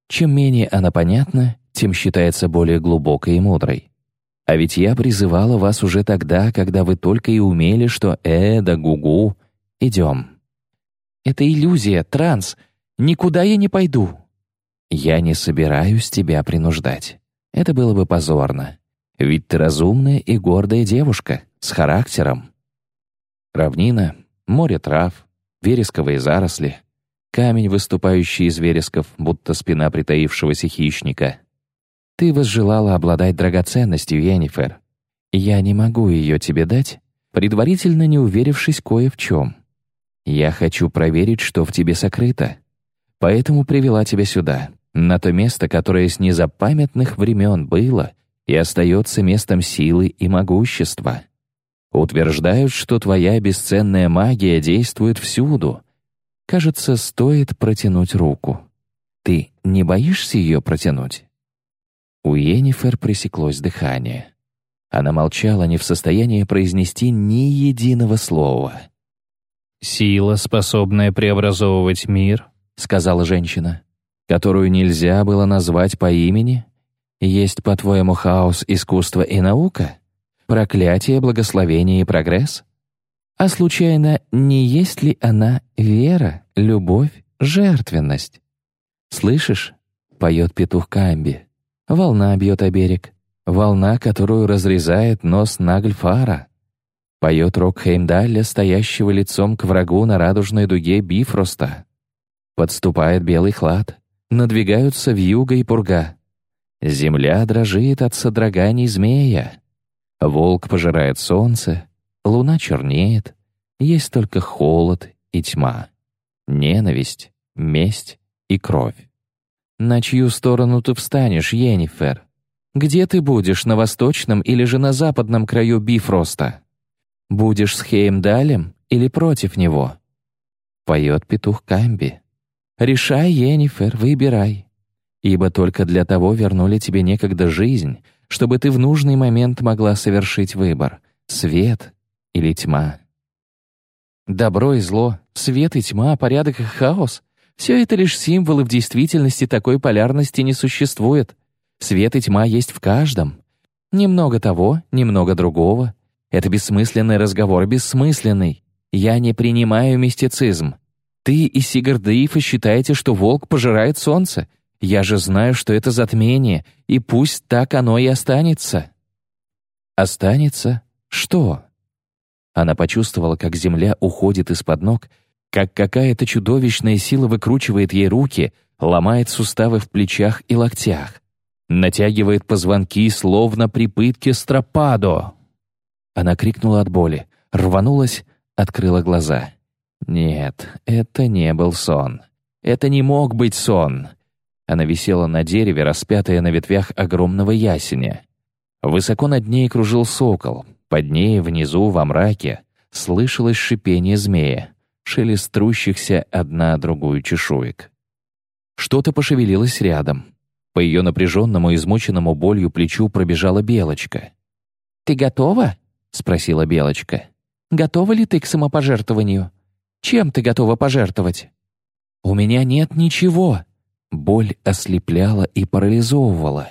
Speaker 1: Чем менее она понятна, тем считается более глубокой и мудрой. А ведь я призывала вас уже тогда, когда вы только и умели, что «э» да «гу-гу». Идем.
Speaker 3: Это иллюзия, транс. Никуда я не пойду.
Speaker 1: Я не собираюсь тебя принуждать. Это было бы позорно. Ведь ты разумная и гордая девушка, с характером. Равнина, море трав, вересковые заросли, камень, выступающий из вересков, будто спина притаившегося хищника. Ты возжелала обладать драгоценностью, Йеннифер. Я не могу ее тебе дать, предварительно не уверившись кое в чем. Я хочу проверить, что в тебе сокрыто. Поэтому привела тебя сюда, на то место, которое с незапамятных времен было и остается местом силы и могущества. Утверждают, что твоя бесценная магия действует всюду. Кажется, стоит протянуть руку. Ты не боишься ее протянуть? У Йеннифер пресеклось дыхание. Она молчала, не в состоянии произнести ни единого слова.
Speaker 3: «Сила, способная преобразовывать мир», — сказала женщина,
Speaker 1: «которую нельзя было назвать по имени? Есть, по-твоему, хаос, искусство и наука? Проклятие, благословение и прогресс? А случайно, не есть ли она вера, любовь, жертвенность? Слышишь? Поет петух Камби. Волна бьет о берег. Волна, которую разрезает нос Нагльфара. Поет рок Хеймдалля, стоящего лицом к врагу на радужной дуге Бифроста. Подступает белый хлад. Надвигаются вьюга и пурга. Земля дрожит от содроганий змея. Волк пожирает солнце, луна чернеет, есть только холод и тьма, ненависть, месть и кровь. На чью сторону ты встанешь, Йеннифер? Где ты будешь, на восточном или же на западном краю Бифроста? Будешь с Хеймдалем или против него? Поет петух Камби. Решай, Йеннифер, выбирай. Ибо только для того вернули тебе некогда жизнь, чтобы ты в нужный момент могла совершить выбор — свет или тьма. Добро и зло, свет и тьма, порядок и хаос — все это лишь символы в действительности такой полярности не существует. Свет и тьма есть в каждом. Немного того, немного другого. Это бессмысленный разговор, бессмысленный. Я не принимаю мистицизм. Ты и Сигард Ифа считаете, что волк пожирает солнце — я же знаю, что это затмение, и пусть так оно и останется». «Останется? Что?» Она почувствовала, как земля уходит из-под ног, как какая-то чудовищная сила выкручивает ей руки, ломает суставы в плечах и локтях, натягивает позвонки, словно при пытке стропадо. Она крикнула от боли, рванулась, открыла глаза. Нет, это не был сон. Это не мог быть сон. Она висела на дереве, распятая на ветвях огромного ясеня. Высоко над ней кружил сокол. Под ней, внизу, во мраке, слышалось шипение змея, шелест трущихся одна другую чешуек. Что-то пошевелилось рядом. По ее напряженному, измученному болью плечу пробежала белочка. «Ты готова?» — спросила белочка. «Готова ли ты к самопожертвованию? Чем ты готова пожертвовать?» «У меня нет ничего», Боль ослепляла и парализовывала.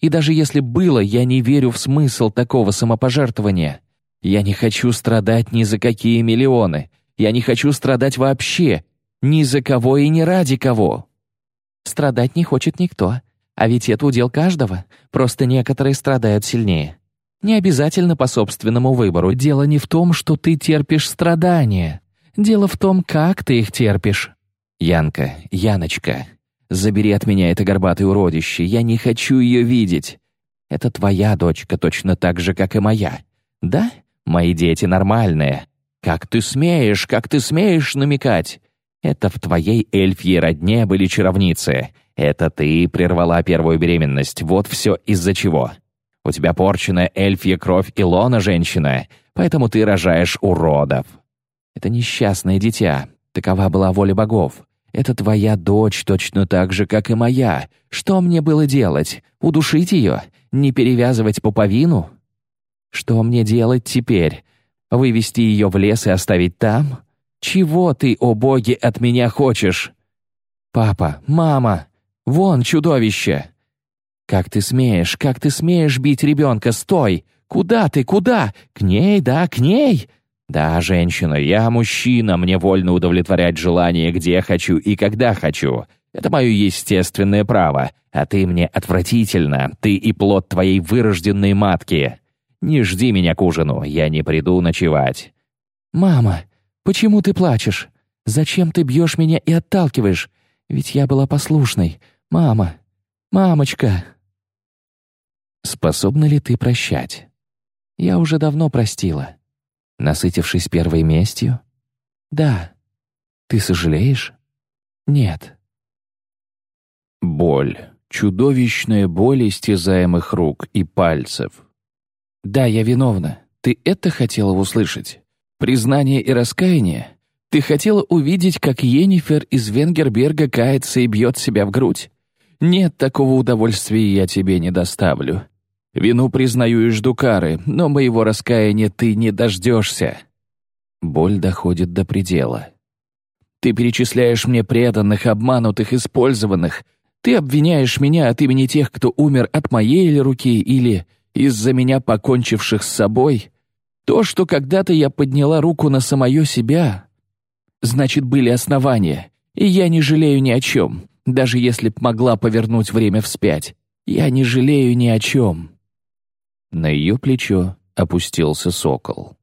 Speaker 1: И даже если было, я не верю в смысл такого самопожертвования. Я не хочу страдать ни за какие миллионы. Я не хочу страдать вообще. Ни за кого и ни ради кого. Страдать не хочет никто. А ведь это удел каждого. Просто некоторые страдают сильнее. Не обязательно по собственному выбору. Дело не в том, что ты терпишь страдания. Дело в том, как ты их терпишь. Янка, Яночка, Забери от меня это горбатое уродище, я не хочу ее видеть. Это твоя дочка точно так же, как и моя. Да? Мои дети нормальные. Как ты смеешь, как ты смеешь намекать? Это в твоей эльфьей родне были чаровницы. Это ты прервала первую беременность. Вот все из-за чего. У тебя порченная эльфья кровь Илона, женщина, поэтому ты рожаешь уродов.
Speaker 3: Это несчастное дитя. Такова была воля богов. Это твоя дочь точно так же, как и моя. Что мне было делать? Удушить ее? Не перевязывать пуповину? Что мне делать теперь? Вывести ее в лес и оставить там? Чего ты, о боги, от меня хочешь? Папа, мама, вон чудовище! Как ты смеешь, как ты смеешь бить ребенка? Стой! Куда ты, куда? К ней, да, к ней? Да, женщина, я мужчина, мне вольно удовлетворять желания, где хочу и когда хочу. Это мое естественное право, а ты мне отвратительно, ты и плод твоей вырожденной матки. Не жди меня к ужину, я не приду ночевать». «Мама, почему ты плачешь? Зачем ты бьешь меня и отталкиваешь? Ведь я была послушной. Мама, мамочка». «Способна ли ты прощать?» «Я уже давно простила». «Насытившись первой местью?» «Да». «Ты сожалеешь?» «Нет».
Speaker 1: Боль. Чудовищная боль истязаемых рук и пальцев.
Speaker 3: «Да, я виновна. Ты это хотела услышать? Признание и раскаяние? Ты хотела увидеть, как Йеннифер из Венгерберга кается и бьет себя в грудь? Нет, такого удовольствия я тебе не доставлю. Вину признаю и жду кары, но моего раскаяния ты не дождешься». Боль доходит до предела. «Ты перечисляешь мне преданных, обманутых, использованных. Ты обвиняешь меня от имени тех, кто умер от моей или руки, или из-за меня покончивших с собой, то, что когда-то я подняла руку на самое себя, значит, были основания, и я не жалею ни о чем, даже если б могла повернуть время вспять. Я не жалею ни о чем».
Speaker 1: На ее плечо опустился сокол.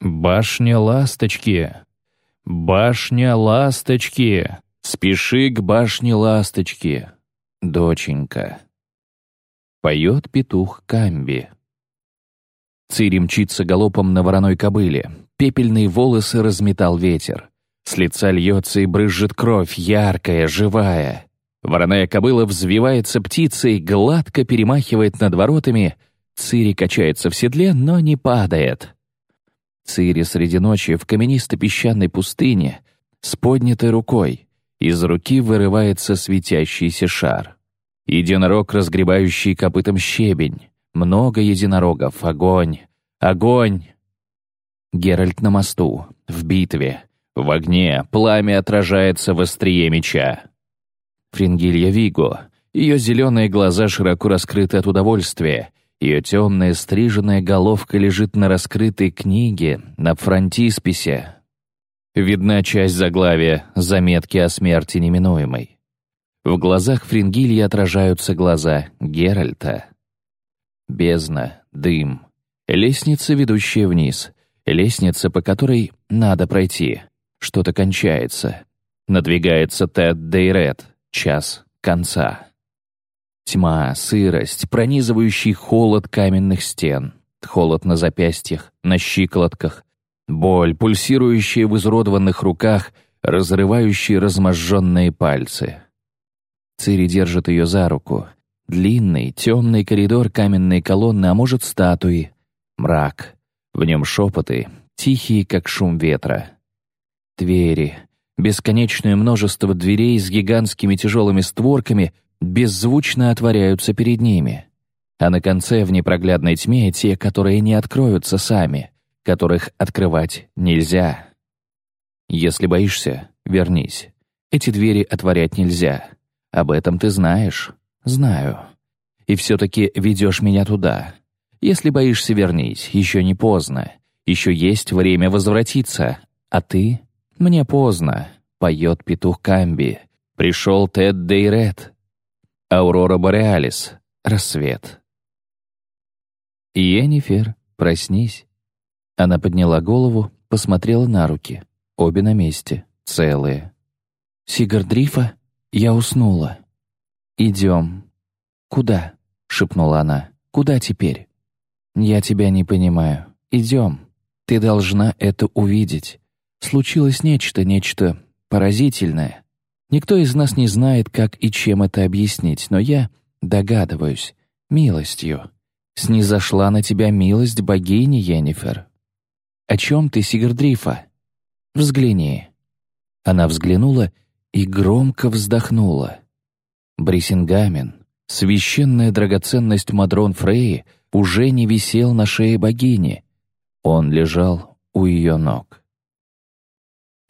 Speaker 2: «Башня ласточки! Башня ласточки! Спеши к башне ласточки, доченька!»
Speaker 1: Поет петух Камби. Цири мчится галопом на вороной кобыле. Пепельные волосы разметал ветер. С лица льется и брызжет кровь, яркая, живая. Вороная кобыла взвивается птицей, гладко перемахивает над воротами. Цири качается в седле, но не падает. Цири среди ночи в каменисто-песчаной пустыне с поднятой рукой. Из руки вырывается светящийся шар. Единорог, разгребающий копытом щебень. Много единорогов. Огонь. Огонь. Геральт на мосту. В битве. В огне. Пламя отражается в острие меча. Фрингилья Виго. Ее зеленые глаза широко раскрыты от удовольствия. Ее темная стриженная головка лежит на раскрытой книге, на фронтисписе. Видна часть заглавия «Заметки о смерти неминуемой». В глазах Фрингильи отражаются глаза Геральта. Бездна, дым, лестница, ведущая вниз, лестница, по которой надо пройти. Что-то кончается. Надвигается Тед Дейрет, час конца. Тьма, сырость, пронизывающий холод каменных стен, холод на запястьях, на щиколотках, боль, пульсирующая в изуродованных руках, разрывающие разможженные пальцы. Цири держит ее за руку. Длинный, темный коридор каменной колонны, а может, статуи. Мрак. В нем шепоты, тихие, как шум ветра. Двери. Бесконечное множество дверей с гигантскими тяжелыми створками беззвучно отворяются перед ними. А на конце в непроглядной тьме те, которые не откроются сами, которых открывать нельзя. Если боишься, вернись. Эти двери отворять нельзя. Об этом ты знаешь. Знаю. И все-таки ведешь меня туда. Если боишься, вернись. Еще не поздно. Еще есть время возвратиться. А ты? Мне поздно. Поет петух Камби. Пришел Тед Дейрет. Аурора Бореалис. Рассвет. Йеннифер, проснись. Она подняла голову, посмотрела на руки. Обе на месте, целые. Сигардрифа? Я уснула. «Идем». «Куда?» — шепнула она. «Куда теперь?» «Я тебя не понимаю. Идем. Ты должна это увидеть. Случилось нечто, нечто поразительное. Никто из нас не знает, как и чем это объяснить, но я догадываюсь. Милостью. Снизошла на тебя милость богини Йеннифер».
Speaker 3: «О чем ты, Сигердрифа?» «Взгляни». Она взглянула и громко вздохнула. Брисингамен, священная драгоценность Мадрон Фреи, уже не висел на шее богини. Он лежал у ее ног.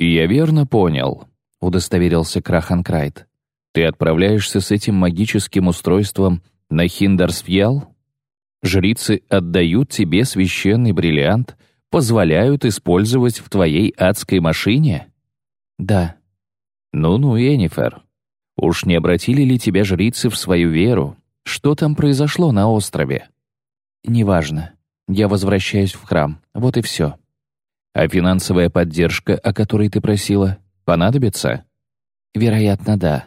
Speaker 2: «Я верно понял», — удостоверился Краханкрайт. «Ты отправляешься с этим магическим устройством на Хиндарсфьял? Жрицы отдают тебе священный бриллиант, позволяют использовать в твоей адской машине?»
Speaker 3: «Да».
Speaker 2: «Ну-ну, Енифер, уж не обратили ли тебя жрицы в свою веру? Что там произошло на острове?»
Speaker 3: «Неважно. Я возвращаюсь в храм. Вот и все».
Speaker 2: «А финансовая поддержка, о которой ты просила, понадобится?»
Speaker 3: «Вероятно, да».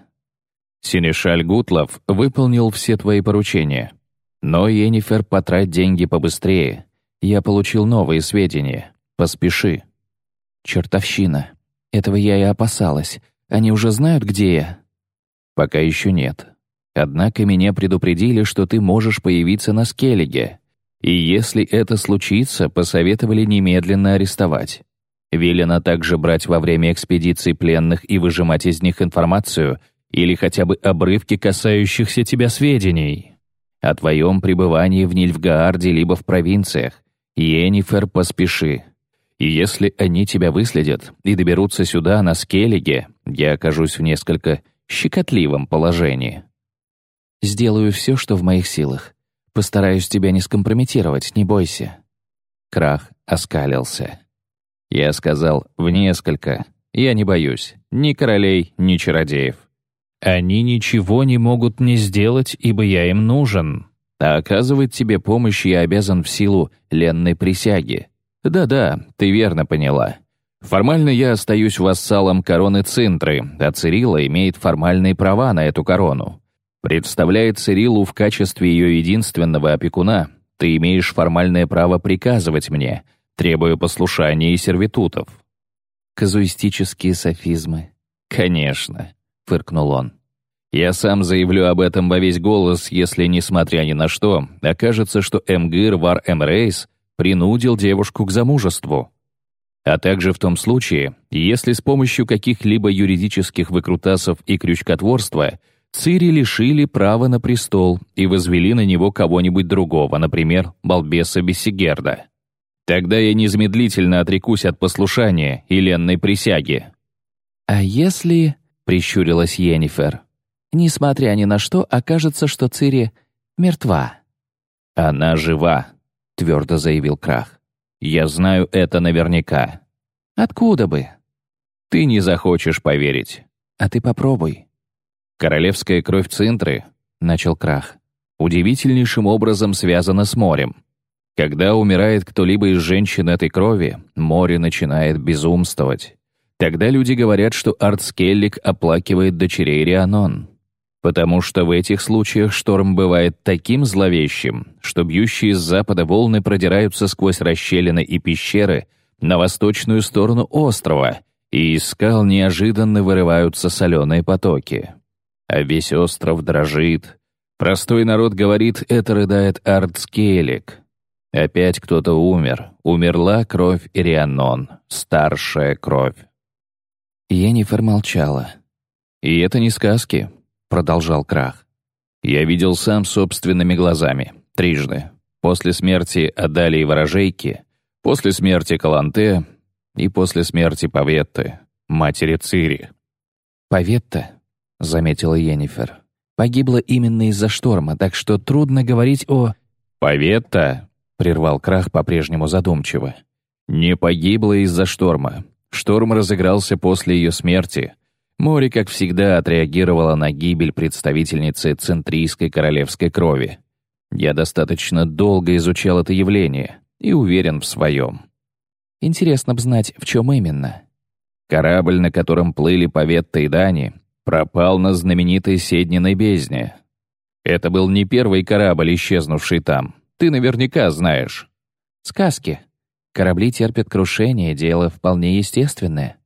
Speaker 2: Синешаль Гутлов выполнил все твои поручения. Но, Енифер, потрать деньги побыстрее. Я получил новые сведения. Поспеши.
Speaker 3: Чертовщина. Этого я и опасалась. Они уже знают, где я?
Speaker 2: Пока еще нет. Однако меня предупредили, что ты можешь появиться на Скеллиге. И если это случится, посоветовали немедленно арестовать. Велено также брать во время экспедиции пленных и выжимать из них информацию или хотя бы обрывки касающихся тебя сведений. О твоем пребывании в Нильфгаарде либо в провинциях. Енифер, поспеши. И если они тебя выследят и доберутся сюда, на Скеллиге, я окажусь в несколько щекотливом положении.
Speaker 3: Сделаю все, что в моих силах. Постараюсь тебя не скомпрометировать, не бойся».
Speaker 2: Крах оскалился. Я сказал «в несколько». Я не боюсь ни королей, ни чародеев. Они ничего не могут мне сделать, ибо я им нужен. А оказывать тебе помощь я обязан в силу ленной присяги. Да-да, ты верно поняла. Формально я остаюсь вассалом короны Цинтры, а Цирилла имеет формальные права на эту корону. Представляет Цириллу в качестве ее единственного опекуна, ты имеешь формальное право приказывать мне, требуя послушания и сервитутов.
Speaker 3: Казуистические софизмы.
Speaker 2: Конечно, фыркнул он. Я сам заявлю об этом во весь голос, если, несмотря ни на что, окажется, что Эмгир Вар Эмрейс принудил девушку к замужеству. А также в том случае, если с помощью каких-либо юридических выкрутасов и крючкотворства Цири лишили права на престол и возвели на него кого-нибудь другого, например, балбеса Бессигерда. Тогда я незамедлительно отрекусь от послушания и ленной присяги.
Speaker 3: «А если...» — прищурилась Йеннифер. «Несмотря ни на что, окажется, что Цири мертва».
Speaker 2: «Она жива», — твердо заявил Крах. «Я знаю это наверняка».
Speaker 3: «Откуда бы?»
Speaker 2: «Ты не захочешь поверить».
Speaker 3: «А ты попробуй».
Speaker 2: «Королевская кровь Цинтры», — начал Крах, «удивительнейшим образом связана с морем. Когда умирает кто-либо из женщин этой крови, море начинает безумствовать. Тогда люди говорят, что Артскеллик оплакивает дочерей Рианон потому что в этих случаях шторм бывает таким зловещим, что бьющие с запада волны продираются сквозь расщелины и пещеры на восточную сторону острова, и из скал неожиданно вырываются соленые потоки. А весь остров дрожит. Простой народ говорит, это рыдает Артскелик. Опять кто-то умер. Умерла кровь Ирианон, старшая кровь.
Speaker 3: Енифер молчала.
Speaker 2: И это не сказки продолжал Крах. «Я видел сам собственными глазами, трижды. После смерти Адалии Ворожейки, после смерти Каланте и после смерти Паветты, матери Цири».
Speaker 3: «Паветта», — заметила Йеннифер, — «погибла именно из-за шторма, так что трудно говорить о...»
Speaker 2: «Паветта», — прервал Крах по-прежнему задумчиво, — «не погибла из-за шторма. Шторм разыгрался после ее смерти, Море, как всегда, отреагировало на гибель представительницы центрийской королевской крови. Я достаточно долго изучал это явление и уверен в своем.
Speaker 3: Интересно б знать, в чем именно.
Speaker 2: Корабль, на котором плыли Поветта и Дани, пропал на знаменитой Седниной бездне. Это был не первый корабль, исчезнувший там. Ты наверняка знаешь.
Speaker 3: Сказки. Корабли терпят крушение, дело вполне естественное.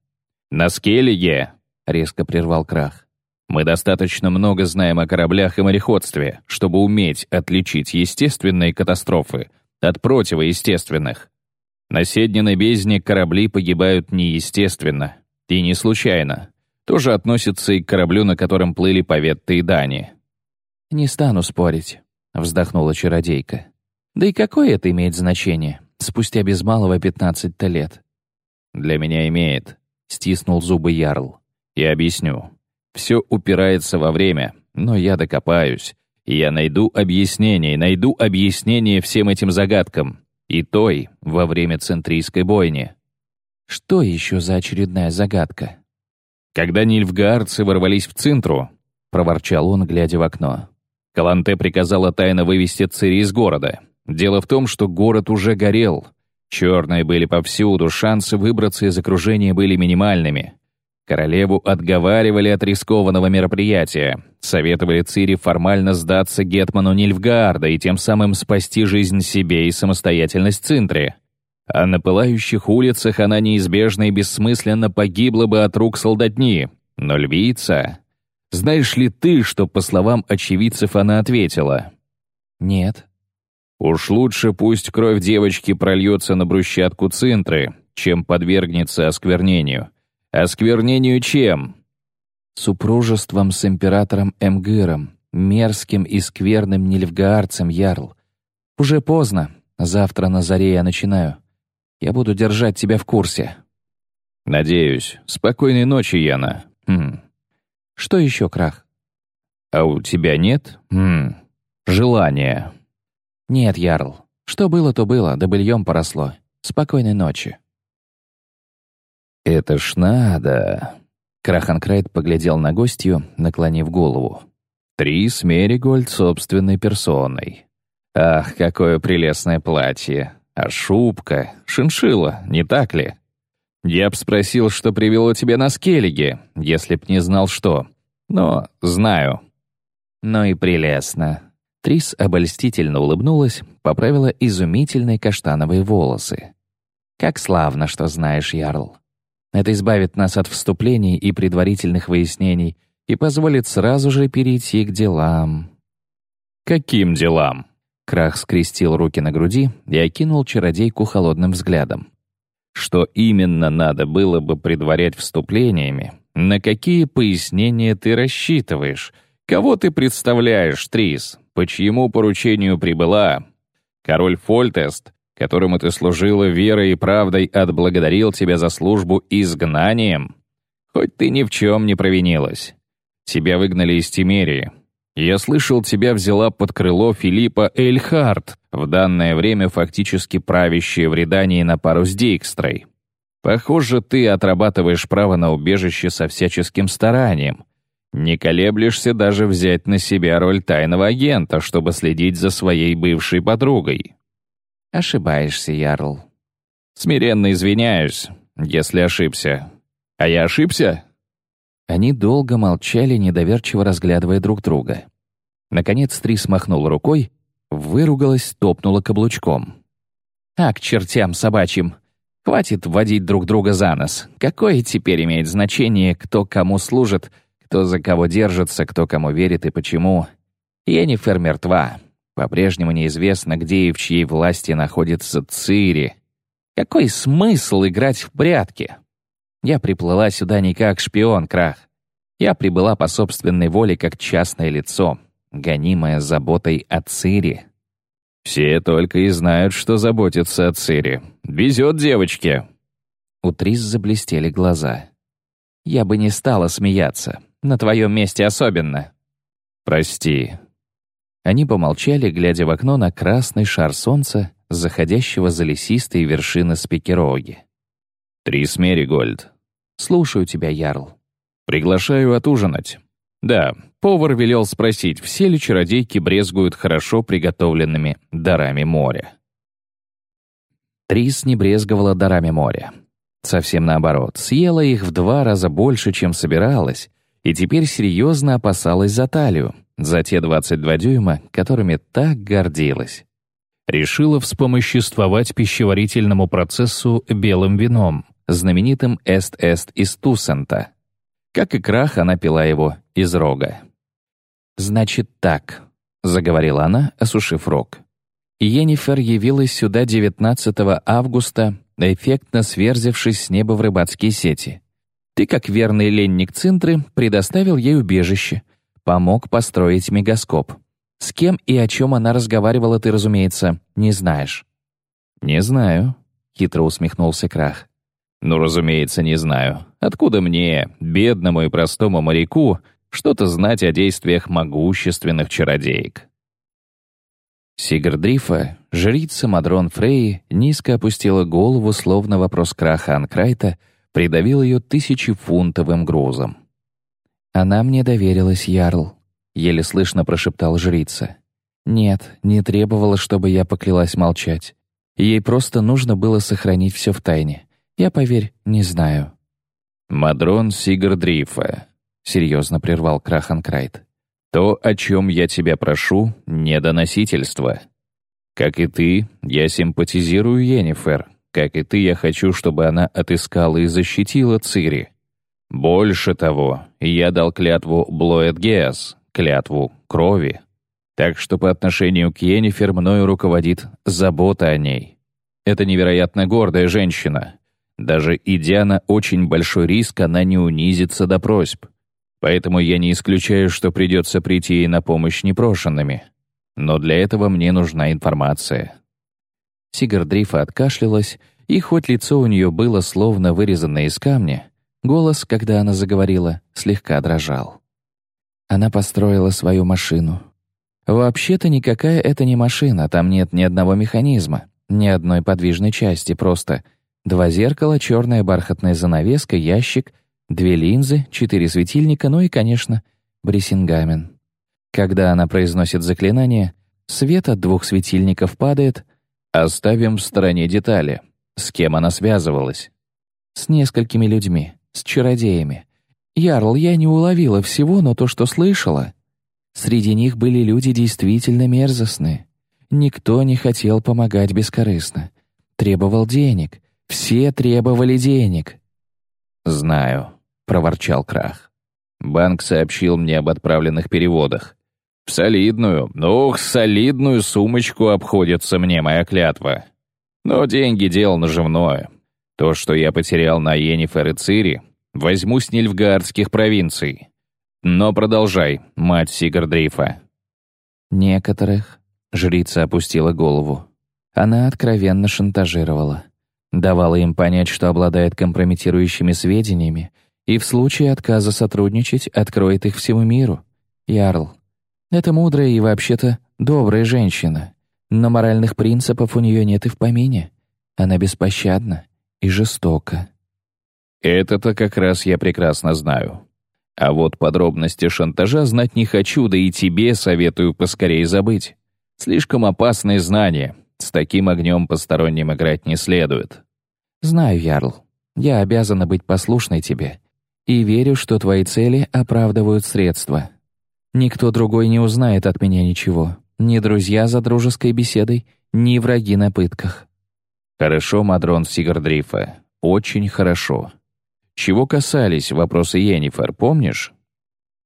Speaker 2: На Скеллиге резко прервал Крах. Мы достаточно много знаем о кораблях и мореходстве, чтобы уметь отличить естественные катастрофы от противоестественных.
Speaker 3: На Седниной бездне корабли погибают неестественно и не случайно. Тоже относится и к кораблю, на котором плыли Поветта и Дани.
Speaker 2: «Не стану спорить», — вздохнула чародейка. «Да и какое это имеет значение, спустя без малого пятнадцать-то лет?»
Speaker 3: «Для меня имеет», — стиснул зубы Ярл. «Я объясню. Все упирается во время, но я докопаюсь. И я найду объяснение, найду объяснение всем этим загадкам. И той во время центрийской бойни.
Speaker 2: Что еще за очередная загадка?
Speaker 3: Когда нильфгаарцы ворвались в центру, проворчал он, глядя в окно. Каланте приказала тайно вывести Цири из города. Дело в том, что город уже горел. Черные были повсюду, шансы выбраться из окружения были минимальными. Королеву отговаривали от рискованного мероприятия, советовали Цири формально сдаться Гетману Нильфгаарда и тем самым спасти жизнь себе и самостоятельность Цинтри. А на пылающих улицах она неизбежно и бессмысленно погибла бы от рук солдатни. Но львица... Знаешь ли ты, что, по словам очевидцев, она ответила?
Speaker 2: «Нет».
Speaker 3: «Уж лучше пусть кровь девочки прольется на брусчатку Цинтры, чем подвергнется осквернению». Осквернению чем?
Speaker 2: Супружеством с императором Эмгыром, мерзким и скверным нильфгаарцем Ярл. Уже поздно. Завтра на заре я начинаю. Я буду держать тебя в курсе.
Speaker 3: Надеюсь. Спокойной ночи, Яна. Хм.
Speaker 2: Что еще, Крах?
Speaker 3: А у тебя нет? Хм. Желания.
Speaker 2: Нет, Ярл. Что было, то было, да быльем поросло. Спокойной ночи.
Speaker 3: «Это ж надо!» Краханкрайт поглядел на гостью, наклонив голову. «Трис Меригольд собственной персоной. Ах, какое прелестное платье! А шубка, шиншила, не так ли? Я б спросил, что привело тебя на скеллиге, если б не знал, что. Но знаю».
Speaker 2: «Ну и прелестно!» Трис обольстительно улыбнулась, поправила изумительные каштановые волосы. «Как славно, что знаешь, Ярл. Это избавит нас от вступлений и предварительных выяснений и позволит сразу же перейти к делам».
Speaker 3: «Каким делам?»
Speaker 2: Крах скрестил руки на груди и окинул чародейку холодным взглядом.
Speaker 3: «Что именно надо было бы предварять вступлениями? На какие пояснения ты рассчитываешь? Кого ты представляешь, Трис? По чьему поручению прибыла? Король Фольтест которому ты служила верой и правдой, отблагодарил тебя за службу изгнанием? Хоть ты ни в чем не провинилась. Тебя выгнали из Тимерии. Я слышал, тебя взяла под крыло Филиппа Эльхарт, в данное время фактически правящая в Редании на пару с Дейкстрой. Похоже, ты отрабатываешь право на убежище со всяческим старанием. Не колеблешься даже взять на себя роль тайного агента, чтобы следить за своей бывшей подругой.
Speaker 2: Ошибаешься, Ярл.
Speaker 3: Смиренно извиняюсь, если ошибся. А я ошибся?
Speaker 2: Они долго молчали, недоверчиво разглядывая друг друга. Наконец Три смахнул рукой, выругалась, топнула каблучком. «А, к чертям собачьим! Хватит водить друг друга за нос. Какое теперь имеет значение, кто кому служит, кто за кого держится, кто кому верит и почему? Енифер мертва. По-прежнему неизвестно, где и в чьей власти находится Цири. Какой смысл играть в прятки? Я приплыла сюда не как шпион, Крах. Я прибыла по собственной воле как частное лицо, гонимое заботой о Цири.
Speaker 3: «Все только и знают, что заботятся о Цири. Везет девочке!»
Speaker 2: У Трис заблестели глаза. «Я бы не стала смеяться. На твоем месте особенно».
Speaker 3: «Прости»,
Speaker 2: они помолчали, глядя в окно на красный шар солнца, заходящего за лесистые вершины Спикероги.
Speaker 3: «Трис Меригольд».
Speaker 2: «Слушаю тебя, Ярл».
Speaker 3: «Приглашаю отужинать». «Да, повар велел спросить, все ли чародейки брезгуют хорошо приготовленными дарами моря».
Speaker 2: Трис не брезговала дарами моря. Совсем наоборот, съела их в два раза больше, чем собиралась, и теперь серьезно опасалась за талию, за те 22 дюйма, которыми так гордилась. Решила вспомоществовать пищеварительному процессу белым вином, знаменитым эст-эст из Тусента. Как и крах, она пила его из рога. «Значит так», — заговорила она, осушив рог.
Speaker 3: Йеннифер явилась сюда 19 августа, эффектно сверзившись с неба в рыбацкие сети. Ты, как верный ленник Цинтры, предоставил ей убежище, помог построить мегаскоп. С кем и о чем она разговаривала, ты, разумеется, не знаешь.
Speaker 2: «Не знаю», — хитро усмехнулся Крах. «Ну, разумеется, не знаю. Откуда мне, бедному и простому моряку, что-то знать о действиях могущественных чародеек?»
Speaker 3: Сигардрифа, жрица Мадрон Фрей, низко опустила голову, словно вопрос краха Анкрайта придавил ее тысячефунтовым грузом. «Она мне доверилась, Ярл», — еле слышно прошептал жрица. «Нет, не требовала, чтобы я поклялась молчать. Ей просто нужно было сохранить все в тайне. Я, поверь, не знаю».
Speaker 2: «Мадрон Сигардрифа», — серьезно прервал Краханкрайт. То, о чем я тебя прошу, не доносительство. Как и ты, я симпатизирую Йеннифер. Как и ты, я хочу, чтобы она отыскала и защитила Цири. Больше того, я дал клятву Блоэдгеас, клятву крови. Так что по отношению к Йеннифер мною руководит забота о ней. Это невероятно гордая женщина. Даже идя на очень большой риск, она не унизится до просьб. Поэтому я не исключаю, что придется прийти ей на помощь непрошенными. Но для этого мне нужна информация».
Speaker 3: Сигардрифа откашлялась, и хоть лицо у нее было словно вырезанное из камня, голос, когда она заговорила, слегка дрожал. Она построила свою машину. Вообще-то никакая это не машина, там нет ни одного механизма, ни одной подвижной части, просто два зеркала, черная бархатная занавеска, ящик Две линзы, четыре светильника, ну и, конечно, брисингамен. Когда она произносит заклинание, свет от двух светильников падает. Оставим в стороне детали. С кем она связывалась? С несколькими людьми, с чародеями. Ярл, я не уловила всего, но то, что слышала. Среди них были люди действительно мерзостные. Никто не хотел помогать бескорыстно. Требовал денег. Все требовали денег.
Speaker 2: «Знаю», проворчал Крах. Банк сообщил мне об отправленных переводах. В солидную, ох, солидную сумочку обходится мне моя клятва. Но деньги — дело наживное. То, что я потерял на Йеннифер и Цири, возьму с Нильфгаардских провинций. Но продолжай, мать Сигардрифа.
Speaker 3: Некоторых. Жрица опустила голову. Она откровенно шантажировала. Давала им понять, что обладает компрометирующими сведениями, и в случае отказа сотрудничать откроет их всему миру. Ярл. Это мудрая и вообще-то добрая женщина, но моральных принципов у нее нет и в помине. Она беспощадна и жестока.
Speaker 2: Это-то как раз я прекрасно знаю. А вот подробности шантажа знать не хочу, да и тебе советую поскорее забыть. Слишком опасные знания. С таким огнем посторонним играть не следует.
Speaker 3: Знаю, Ярл. Я обязана быть послушной тебе и верю, что твои цели оправдывают средства. Никто другой не узнает от меня ничего. Ни друзья за дружеской беседой, ни враги на пытках.
Speaker 2: Хорошо, Мадрон Сигардрифа. Очень хорошо. Чего касались вопросы Йеннифер, помнишь?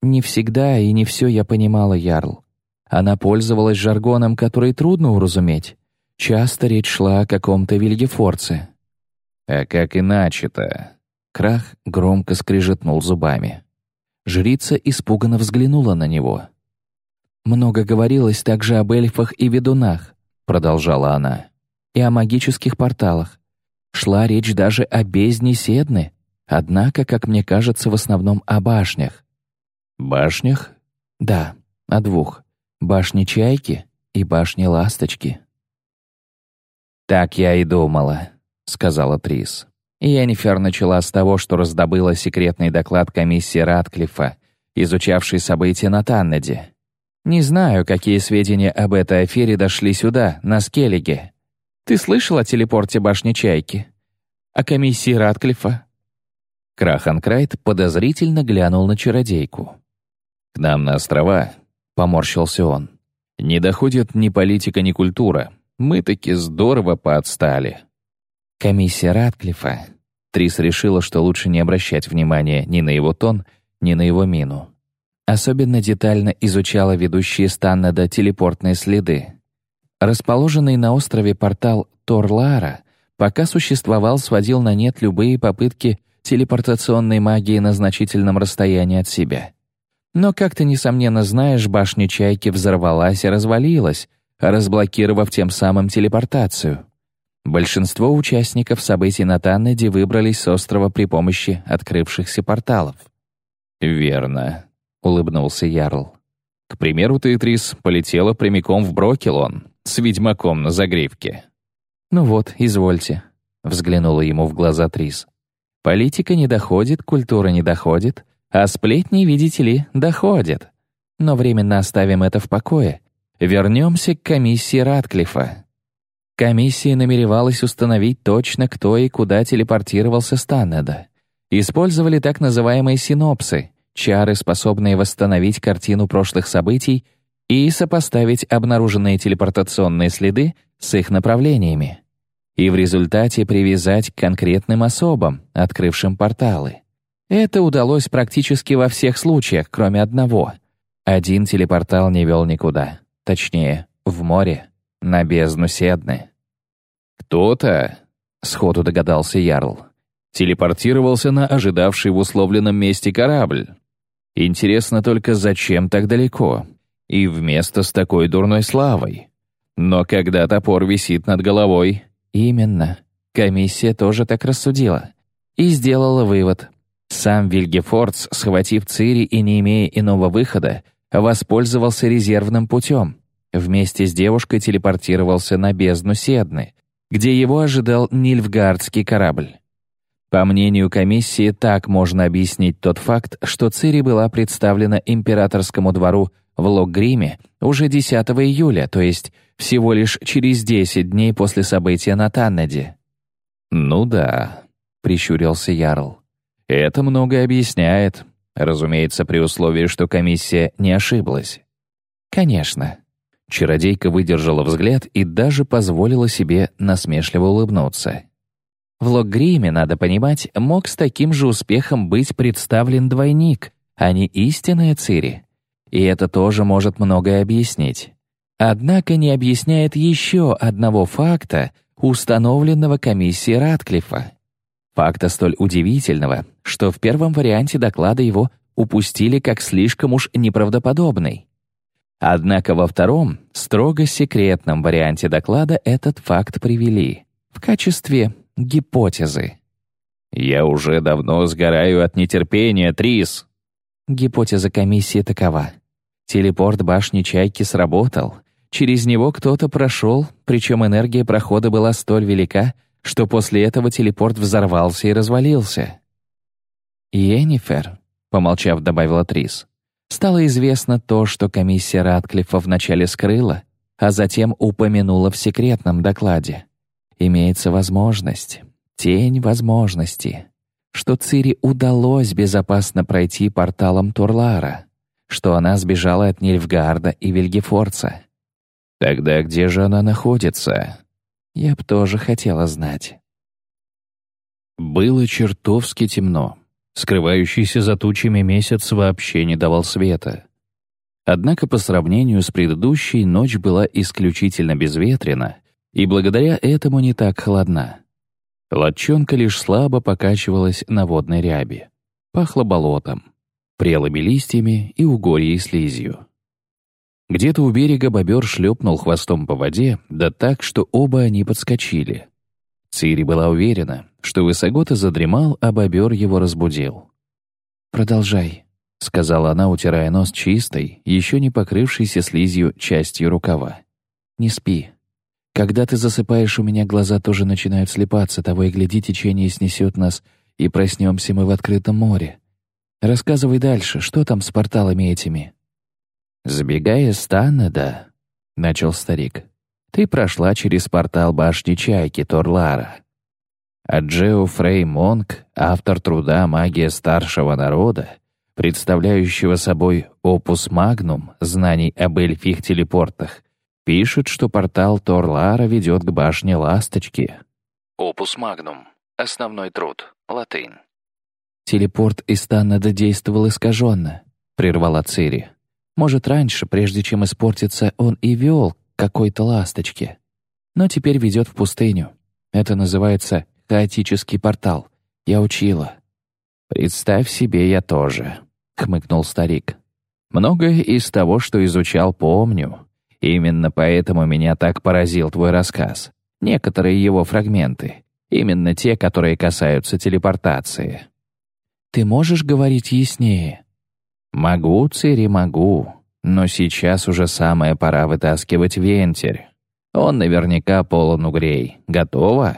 Speaker 3: Не всегда и не все я понимала, Ярл. Она пользовалась жаргоном, который трудно уразуметь. Часто речь шла о каком-то Вильгефорце.
Speaker 2: А как иначе-то?
Speaker 3: Крах громко скрежетнул зубами. Жрица испуганно взглянула на него. «Много говорилось также об эльфах и ведунах», — продолжала она, «и о магических порталах. Шла речь даже о бездне Седны, однако, как мне кажется, в основном о башнях».
Speaker 2: «Башнях?»
Speaker 3: «Да, о двух. Башне Чайки и башне Ласточки».
Speaker 2: «Так я и думала», — сказала Трис.
Speaker 3: Йеннифер начала с того, что раздобыла секретный доклад комиссии Ратклиффа, изучавшей события на Таннеде. Не знаю, какие сведения об этой афере дошли сюда, на Скеллиге. Ты слышал о телепорте башни Чайки? О комиссии Ратклиффа? Краханкрайт подозрительно глянул на чародейку.
Speaker 2: «К нам на острова», — поморщился он. «Не доходит ни политика, ни культура. Мы таки здорово поотстали».
Speaker 3: Комиссия Ратклифа. Трис решила, что лучше не обращать внимания ни на его тон, ни на его мину. Особенно детально изучала ведущие Станнеда телепортные следы. Расположенный на острове портал Торлара пока существовал, сводил на нет любые попытки телепортационной магии на значительном расстоянии от себя. Но, как ты, несомненно, знаешь, башня Чайки взорвалась и развалилась, разблокировав тем самым телепортацию. Большинство участников событий на Таннеде выбрались с острова при помощи открывшихся порталов.
Speaker 2: «Верно», — улыбнулся Ярл. «К примеру, ты, Трис, полетела прямиком в Брокелон с ведьмаком на загривке».
Speaker 3: «Ну вот, извольте», — взглянула ему в глаза Трис. «Политика не доходит, культура не доходит, а сплетни, видите ли, доходят. Но временно оставим это в покое. Вернемся к комиссии Ратклифа. Комиссия намеревалась установить точно, кто и куда телепортировался с Таннеда. Использовали так называемые синопсы, чары, способные восстановить картину прошлых событий и сопоставить обнаруженные телепортационные следы с их направлениями. И в результате привязать к конкретным особам, открывшим порталы. Это удалось практически во всех случаях, кроме одного. Один телепортал не вел никуда. Точнее, в море на бездну Седны.
Speaker 2: «Кто-то», — сходу догадался Ярл, телепортировался на ожидавший в условленном месте корабль. Интересно только, зачем так далеко? И вместо с такой дурной славой. Но когда топор висит над головой...
Speaker 3: Именно. Комиссия тоже так рассудила. И сделала вывод. Сам Вильгефордс, схватив Цири и не имея иного выхода, воспользовался резервным путем. Вместе с девушкой телепортировался на бездну Седны, где его ожидал Нильфгардский корабль. По мнению комиссии, так можно объяснить тот факт, что Цири была представлена императорскому двору в Локгриме уже 10 июля, то есть всего лишь через 10 дней после события на Таннеде.
Speaker 2: «Ну да», — прищурился Ярл. «Это многое объясняет. Разумеется, при условии, что комиссия не ошиблась».
Speaker 3: «Конечно»,
Speaker 2: Чародейка выдержала взгляд и даже позволила себе насмешливо улыбнуться.
Speaker 3: В Локгриме, надо понимать, мог с таким же успехом быть представлен двойник, а не истинная Цири. И это тоже может многое объяснить. Однако не объясняет еще одного факта, установленного комиссией Ратклифа. Факта столь удивительного, что в первом варианте доклада его упустили как слишком уж неправдоподобный. Однако во втором, строго секретном варианте доклада этот факт привели в качестве гипотезы.
Speaker 2: «Я уже давно сгораю от нетерпения, Трис!»
Speaker 3: Гипотеза комиссии такова. Телепорт башни Чайки сработал. Через него кто-то прошел, причем энергия прохода была столь велика, что после этого телепорт взорвался и развалился. «Йеннифер», — помолчав, добавила Трис, Стало известно то, что комиссия Ратклифа вначале скрыла, а затем упомянула в секретном докладе. Имеется возможность, тень возможности, что Цири удалось безопасно пройти порталом Турлара, что она сбежала от Нильфгарда и Вильгефорца.
Speaker 2: Тогда где же она находится?
Speaker 3: Я б тоже хотела знать.
Speaker 1: Было чертовски темно. Скрывающийся за тучами месяц вообще не давал света. Однако по сравнению с предыдущей ночь была исключительно безветрена и благодаря этому не так холодна. Лодчонка лишь слабо покачивалась на водной ряби. Пахло болотом, прелыми листьями и угорьей слизью. Где-то у берега бобер шлепнул хвостом по воде, да так, что оба они подскочили. Цири была уверена, что Высогота задремал, а бобер его разбудил.
Speaker 3: «Продолжай», — сказала она, утирая нос чистой, еще не покрывшейся слизью частью рукава. «Не спи. Когда ты засыпаешь, у меня глаза тоже начинают слепаться, того и гляди, течение снесет нас, и проснемся мы в открытом море. Рассказывай дальше, что там с порталами этими?»
Speaker 2: «Сбегая с Таннеда», — начал старик, ты прошла через портал башни Чайки Торлара. А Джео Фрей Монг, автор труда «Магия старшего народа», представляющего собой опус магнум знаний об эльфих телепортах, пишет, что портал Торлара ведет к башне Ласточки.
Speaker 3: Опус магнум. Основной труд. Латынь. Телепорт из Таннеда действовал искаженно, прервала Цири. Может, раньше, прежде чем испортиться, он и вел какой-то ласточке. Но теперь ведет в пустыню. Это называется хаотический портал. Я учила».
Speaker 2: «Представь себе, я тоже», — хмыкнул старик. «Многое из того, что изучал, помню. Именно поэтому меня так поразил твой рассказ. Некоторые его фрагменты. Именно те, которые касаются телепортации».
Speaker 3: «Ты можешь говорить яснее?»
Speaker 2: «Могу, Цири, могу. Но сейчас уже самая пора вытаскивать вентиль. Он наверняка полон угрей. Готово?»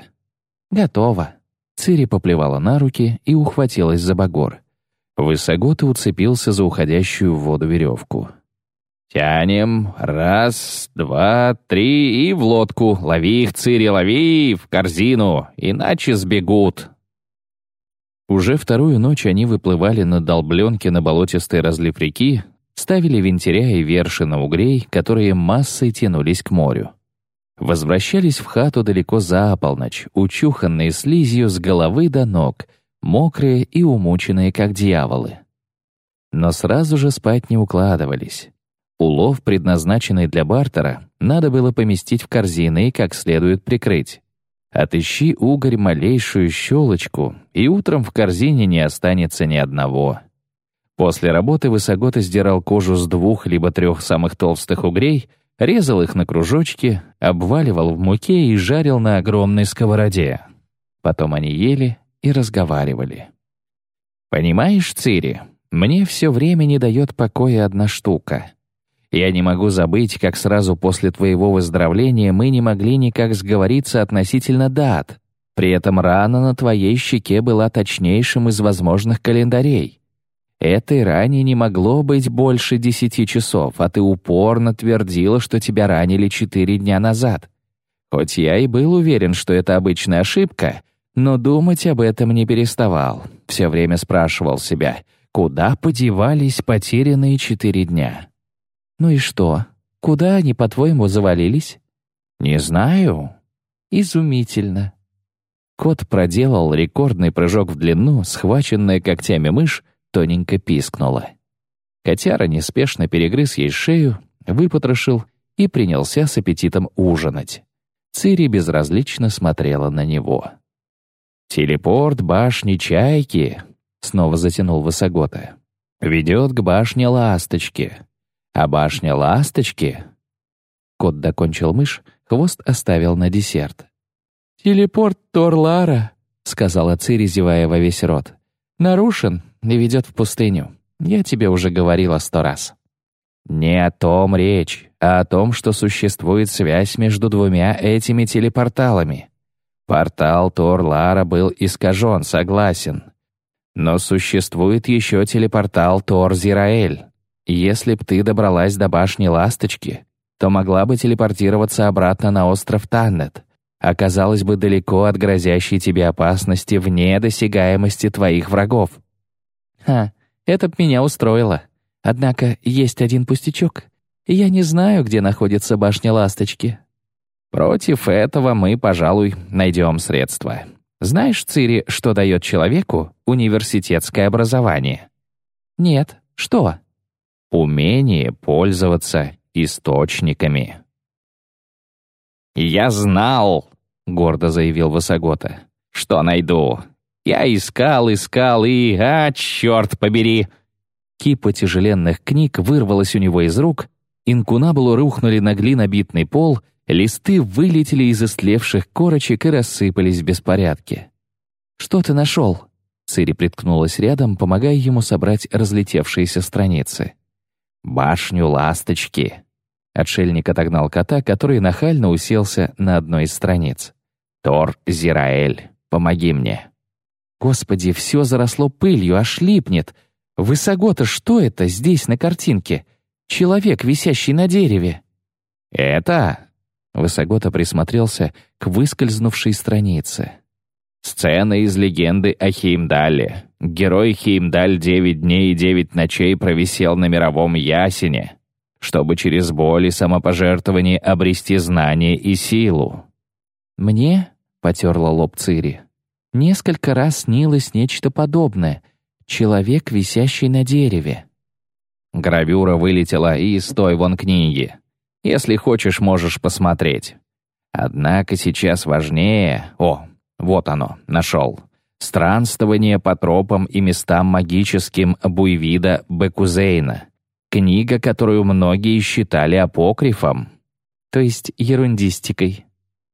Speaker 3: «Готово».
Speaker 2: Цири поплевала на руки и ухватилась за багор. Высогота уцепился за уходящую в воду веревку. «Тянем. Раз, два, три и в лодку. Лови их, Цири, лови! В корзину, иначе сбегут!» Уже вторую ночь они выплывали на долбленке на болотистый разлив реки, ставили винтеря и верши на угрей, которые массой тянулись к морю. Возвращались в хату далеко за полночь, учуханные слизью с головы до ног, мокрые и умученные, как дьяволы. Но сразу же спать не укладывались. Улов, предназначенный для бартера, надо было поместить в корзины и как следует прикрыть. Отыщи угорь малейшую щелочку, и утром в корзине не останется ни одного. После работы Высогот издирал кожу с двух либо трех самых толстых угрей — резал их на кружочки, обваливал в муке и жарил на огромной сковороде. Потом они ели и разговаривали. «Понимаешь, Цири, мне все время не дает покоя одна штука. Я не могу забыть, как сразу после твоего выздоровления мы не могли никак сговориться относительно дат. При этом рана на твоей щеке была точнейшим из возможных календарей. Этой ране не могло быть больше десяти часов, а ты упорно твердила, что тебя ранили четыре дня назад. Хоть я и был уверен, что это обычная ошибка, но думать об этом не переставал. Все время спрашивал себя, куда подевались потерянные четыре дня. Ну и что? Куда они, по-твоему, завалились? Не знаю. Изумительно. Кот проделал рекордный прыжок в длину, схваченная когтями мышь, тоненько пискнула. Котяра неспешно перегрыз ей шею, выпотрошил и принялся с аппетитом ужинать. Цири безразлично смотрела на него. «Телепорт башни Чайки», — снова затянул Высогота, — «ведет к башне Ласточки. А башня Ласточки...» Кот докончил мышь, хвост оставил на десерт.
Speaker 3: «Телепорт Торлара», — сказала Цири, зевая во весь рот. «Нарушен и ведет в пустыню. Я тебе уже говорила сто раз».
Speaker 2: «Не о том речь, а о том, что существует связь между двумя этими телепорталами. Портал Тор-Лара был искажен, согласен. Но существует еще телепортал Тор-Зираэль. Если б ты добралась до башни Ласточки, то могла бы телепортироваться обратно на остров Таннет. Оказалась бы далеко от грозящей тебе опасности вне досягаемости твоих врагов.
Speaker 3: Ха, это б меня устроило. Однако есть один пустячок. Я не знаю, где находится башня Ласточки.
Speaker 2: Против этого мы, пожалуй, найдем средства. Знаешь, Цири, что дает человеку университетское образование?
Speaker 3: Нет. Что?
Speaker 2: Умение пользоваться источниками. «Я знал», — гордо заявил Высогота, — «что найду. Я искал, искал и... А, черт побери!» Кипа тяжеленных книг вырвалась у него из рук, инкунабулу рухнули на глинобитный пол, листы вылетели из истлевших корочек и рассыпались в беспорядке.
Speaker 3: «Что ты нашел?»
Speaker 2: Цири приткнулась рядом, помогая ему собрать разлетевшиеся страницы. «Башню ласточки». Отшельник отогнал кота, который нахально уселся на одной из страниц. «Тор Зираэль, помоги мне».
Speaker 3: Господи, все заросло пылью, аж липнет. Высогота, что это здесь на картинке? Человек, висящий на дереве.
Speaker 2: Это? Высогота присмотрелся к выскользнувшей странице. Сцена из легенды о Хеймдале. Герой Хеймдаль девять дней и девять ночей провисел на мировом ясене, чтобы через боль и самопожертвование обрести знание и силу.
Speaker 3: «Мне?» — потерла лоб Цири. Несколько раз снилось нечто подобное. Человек, висящий на дереве.
Speaker 2: Гравюра вылетела и из той вон книги.
Speaker 3: Если хочешь, можешь посмотреть. Однако сейчас важнее... О, вот оно, нашел. Странствование по тропам и местам магическим Буйвида Бекузейна. Книга, которую многие считали апокрифом. То есть ерундистикой.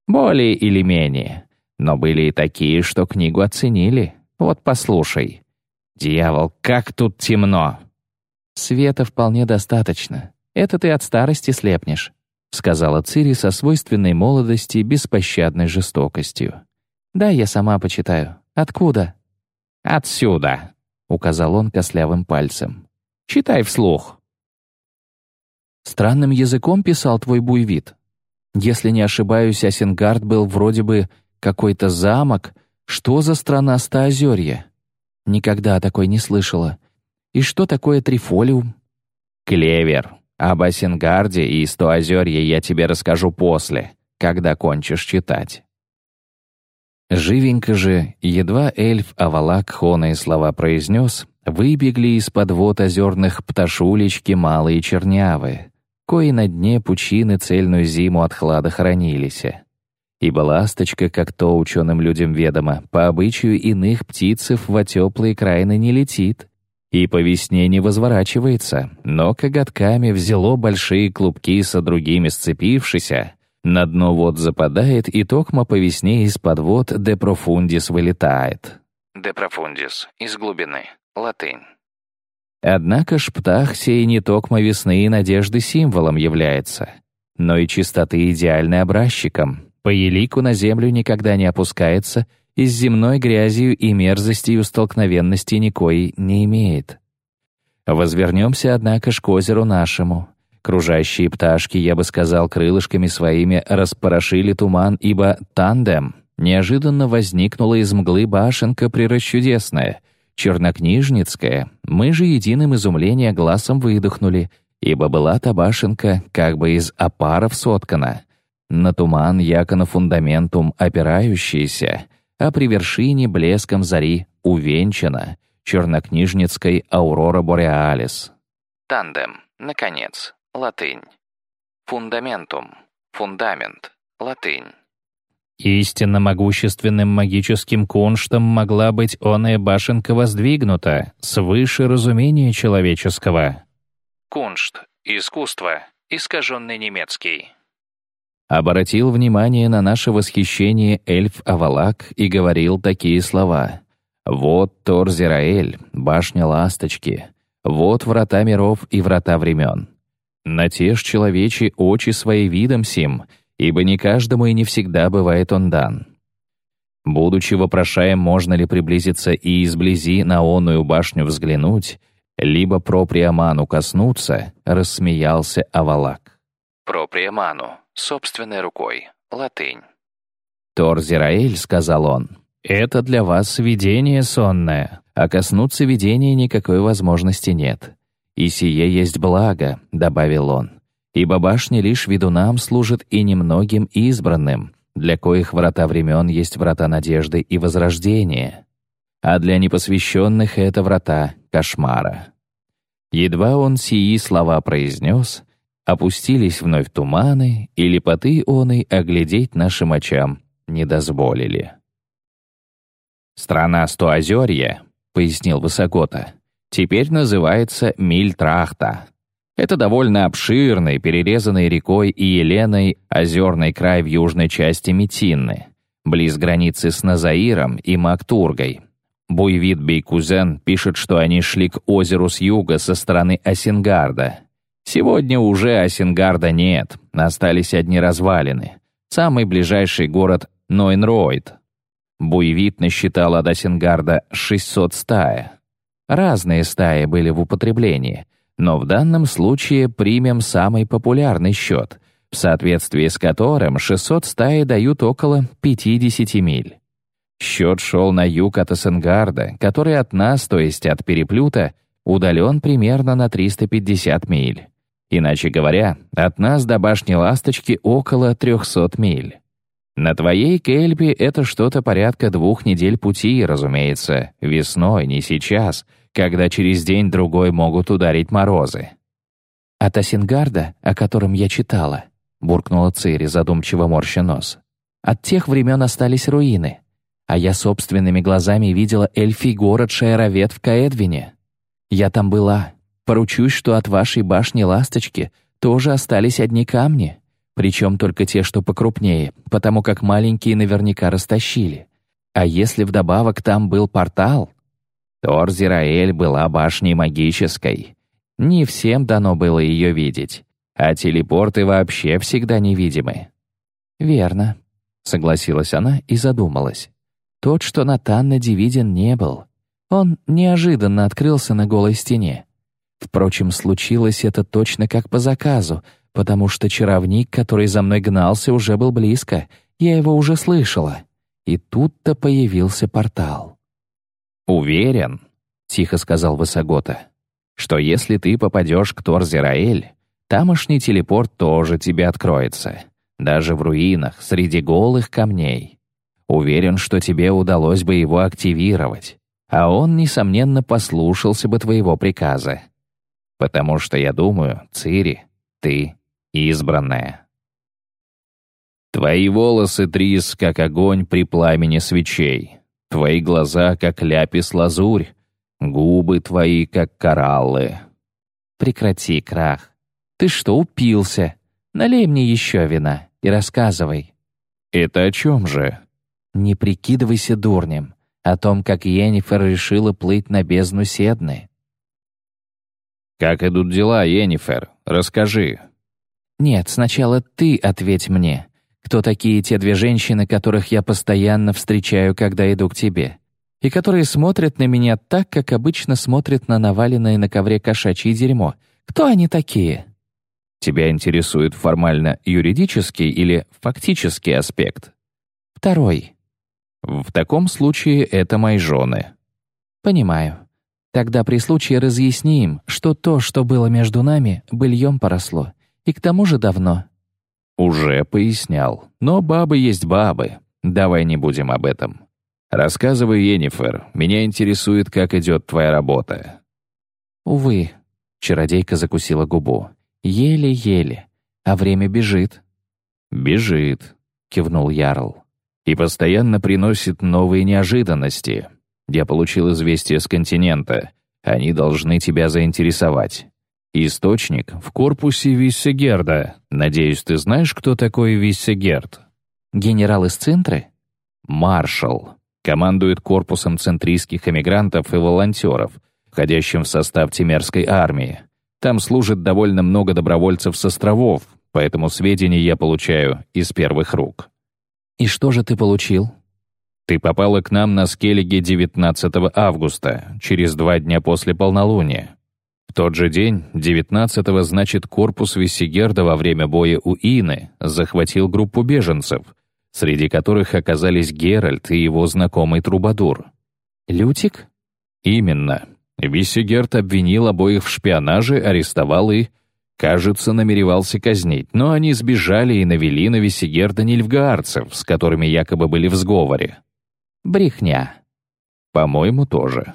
Speaker 3: Более или менее. Но были и такие, что книгу оценили. Вот послушай. Дьявол, как тут темно. Света вполне достаточно. Это ты от старости слепнешь, сказала Цири со свойственной молодости беспощадной жестокостью. Да, я сама почитаю. Откуда? Отсюда, указал он кослявым пальцем. Читай вслух. Странным языком писал твой буйвид. Если не ошибаюсь, Асенгард был вроде бы какой-то замок. Что за страна Стоозерья? Никогда такой не слышала. И что такое трифолиум? Клевер. Об Асенгарде и Стоозерье я тебе расскажу после, когда кончишь читать. Живенько же, едва эльф Авалак хоные слова произнес, выбегли из-под вод озерных пташулечки малые чернявые, кои на дне пучины цельную зиму от хлада хранились. Ибо ласточка, как то ученым людям ведомо, по обычаю иных птицев во теплые краины не летит, и по весне не возворачивается, но коготками взяло большие клубки со другими сцепившися, на дно вод западает, и токма по весне из-под вод де профундис вылетает.
Speaker 2: De profundis, из глубины, латынь.
Speaker 3: Однако ж птах сей не токма весны и надежды символом является, но и чистоты идеальный образчиком. По елику на землю никогда не опускается и с земной грязью и мерзостью столкновенности никоей не имеет. Возвернемся, однако, ж к озеру нашему. Кружащие пташки, я бы сказал, крылышками своими распорошили туман, ибо тандем неожиданно возникнула из мглы башенка прирасчудесная, чернокнижницкая. Мы же единым изумления глазом выдохнули, ибо была та башенка как бы из опаров соткана, на туман яко на фундаментум опирающаяся, а при вершине блеском зари увенчана чернокнижницкой аурора бореалис.
Speaker 2: Тандем, наконец, латынь. Фундаментум, фундамент, латынь.
Speaker 3: Истинно могущественным магическим кунштом могла быть оная башенка воздвигнута свыше разумения человеческого.
Speaker 2: Куншт, искусство, искаженный немецкий.
Speaker 3: Обратил внимание на наше восхищение эльф Авалак и говорил такие слова. «Вот Торзираэль, башня ласточки, вот врата миров и врата времен. Натешь человечи очи свои видом сим, ибо не каждому и не всегда бывает он дан. Будучи вопрошаем, можно ли приблизиться и изблизи на онную башню взглянуть, либо про Приаману коснуться, рассмеялся Авалак.
Speaker 2: Про Приаману, собственной рукой, латынь.
Speaker 3: «Торзираэль», — сказал он, — «это для вас видение сонное, а коснуться видения никакой возможности нет. «И сие есть благо», — добавил он, «ибо башня лишь ведунам служит и немногим избранным, для коих врата времен есть врата надежды и возрождения, а для непосвященных это врата кошмара». Едва он сии слова произнес, опустились вновь туманы, и лепоты оной оглядеть нашим очам не дозволили. «Страна Стоозерья», — пояснил Высокота, теперь называется Мильтрахта. Это довольно обширный, перерезанный рекой и Еленой озерный край в южной части Метинны, близ границы с Назаиром и Мактургой. Буйвид Бейкузен пишет, что они шли к озеру с юга со стороны Осингарда. Сегодня уже Осингарда нет, остались одни развалины. Самый ближайший город — Нойнройд. Буйвид насчитал от Осингарда 600 стая. Разные стаи были в употреблении, но в данном случае примем самый популярный счет, в соответствии с которым 600 стаи дают около 50 миль. Счет шел на юг от Эссенгарда, который от нас, то есть от Переплюта, удален примерно на 350 миль. Иначе говоря, от нас до башни Ласточки около 300 миль. На твоей Кельпе это что-то порядка двух недель пути, разумеется, весной, не сейчас — когда через день-другой могут ударить морозы. «От Асингарда, о котором я читала», — буркнула Цири, задумчиво морща нос. «От тех времен остались руины, а я собственными глазами видела эльфий город Шайровет в Каэдвине. Я там была. Поручусь, что от вашей башни Ласточки тоже остались одни камни, причем только те, что покрупнее, потому как маленькие наверняка растащили. А если вдобавок там был портал? Тор-Зираэль была башней магической. Не всем дано было ее видеть, а телепорты вообще всегда невидимы. «Верно», — согласилась она и задумалась. Тот, что на Таннаде виден, не был. Он неожиданно открылся на голой стене. Впрочем, случилось это точно как по заказу, потому что чаровник, который за мной гнался, уже был близко, я его уже слышала. И тут-то появился портал.
Speaker 2: «Уверен», — тихо сказал Высогота, «что если ты попадешь к Торзераэль, тамошний телепорт тоже тебе откроется, даже в руинах, среди голых камней. Уверен, что тебе удалось бы его активировать, а он, несомненно, послушался бы твоего приказа. Потому что, я думаю, Цири, ты избранная. Твои волосы, Трис, как огонь при пламени свечей. Твои глаза, как ляпис-лазурь. Губы твои, как кораллы.
Speaker 3: Прекрати, Крах. Ты что, упился? Налей мне еще вина и рассказывай.
Speaker 2: Это о чем же?
Speaker 3: Не прикидывайся дурнем. О том, как Йеннифер решила плыть на бездну Седны.
Speaker 2: «Как идут дела, Йеннифер? Расскажи».
Speaker 3: «Нет, сначала ты ответь мне. Кто такие те две женщины, которых я постоянно встречаю, когда иду к тебе? И которые смотрят на меня так, как обычно смотрят на наваленное на ковре кошачье дерьмо. Кто они такие?»
Speaker 2: Тебя интересует формально юридический или фактический аспект?
Speaker 3: Второй.
Speaker 2: В таком случае это мои жены.
Speaker 3: Понимаю. Тогда при случае разъясни им, что то, что было между нами, быльем поросло. И к тому же давно.
Speaker 2: Уже пояснял. Но бабы есть бабы. Давай не будем об этом. Рассказывай, Енифер. Меня интересует, как идет твоя работа.
Speaker 3: Увы. Чародейка закусила губу. Еле-еле. А время бежит.
Speaker 2: Бежит, кивнул Ярл и постоянно приносит новые неожиданности. Я получил известие с континента. Они должны тебя заинтересовать. Источник в корпусе Виссегерда. Надеюсь, ты знаешь, кто такой Виссегерд?
Speaker 3: Генерал из Центры?
Speaker 2: Маршал. Командует корпусом центрийских эмигрантов и волонтеров, входящим в состав Тимерской армии. Там служит довольно много добровольцев с островов, поэтому сведения я получаю из первых рук.
Speaker 3: «И что же ты получил?»
Speaker 2: «Ты попала к нам на скеллиге 19 августа, через два дня после полнолуния. В тот же день, 19-го, значит, корпус Виссигерда во время боя у Ины захватил группу беженцев, среди которых оказались Геральт и его знакомый Трубадур.
Speaker 3: «Лютик?»
Speaker 2: «Именно. Виссигерд обвинил обоих в шпионаже, арестовал и Кажется, намеревался казнить, но они сбежали и навели на Весигерда нильфгаарцев, с которыми якобы были в сговоре.
Speaker 3: Брехня.
Speaker 2: По-моему, тоже.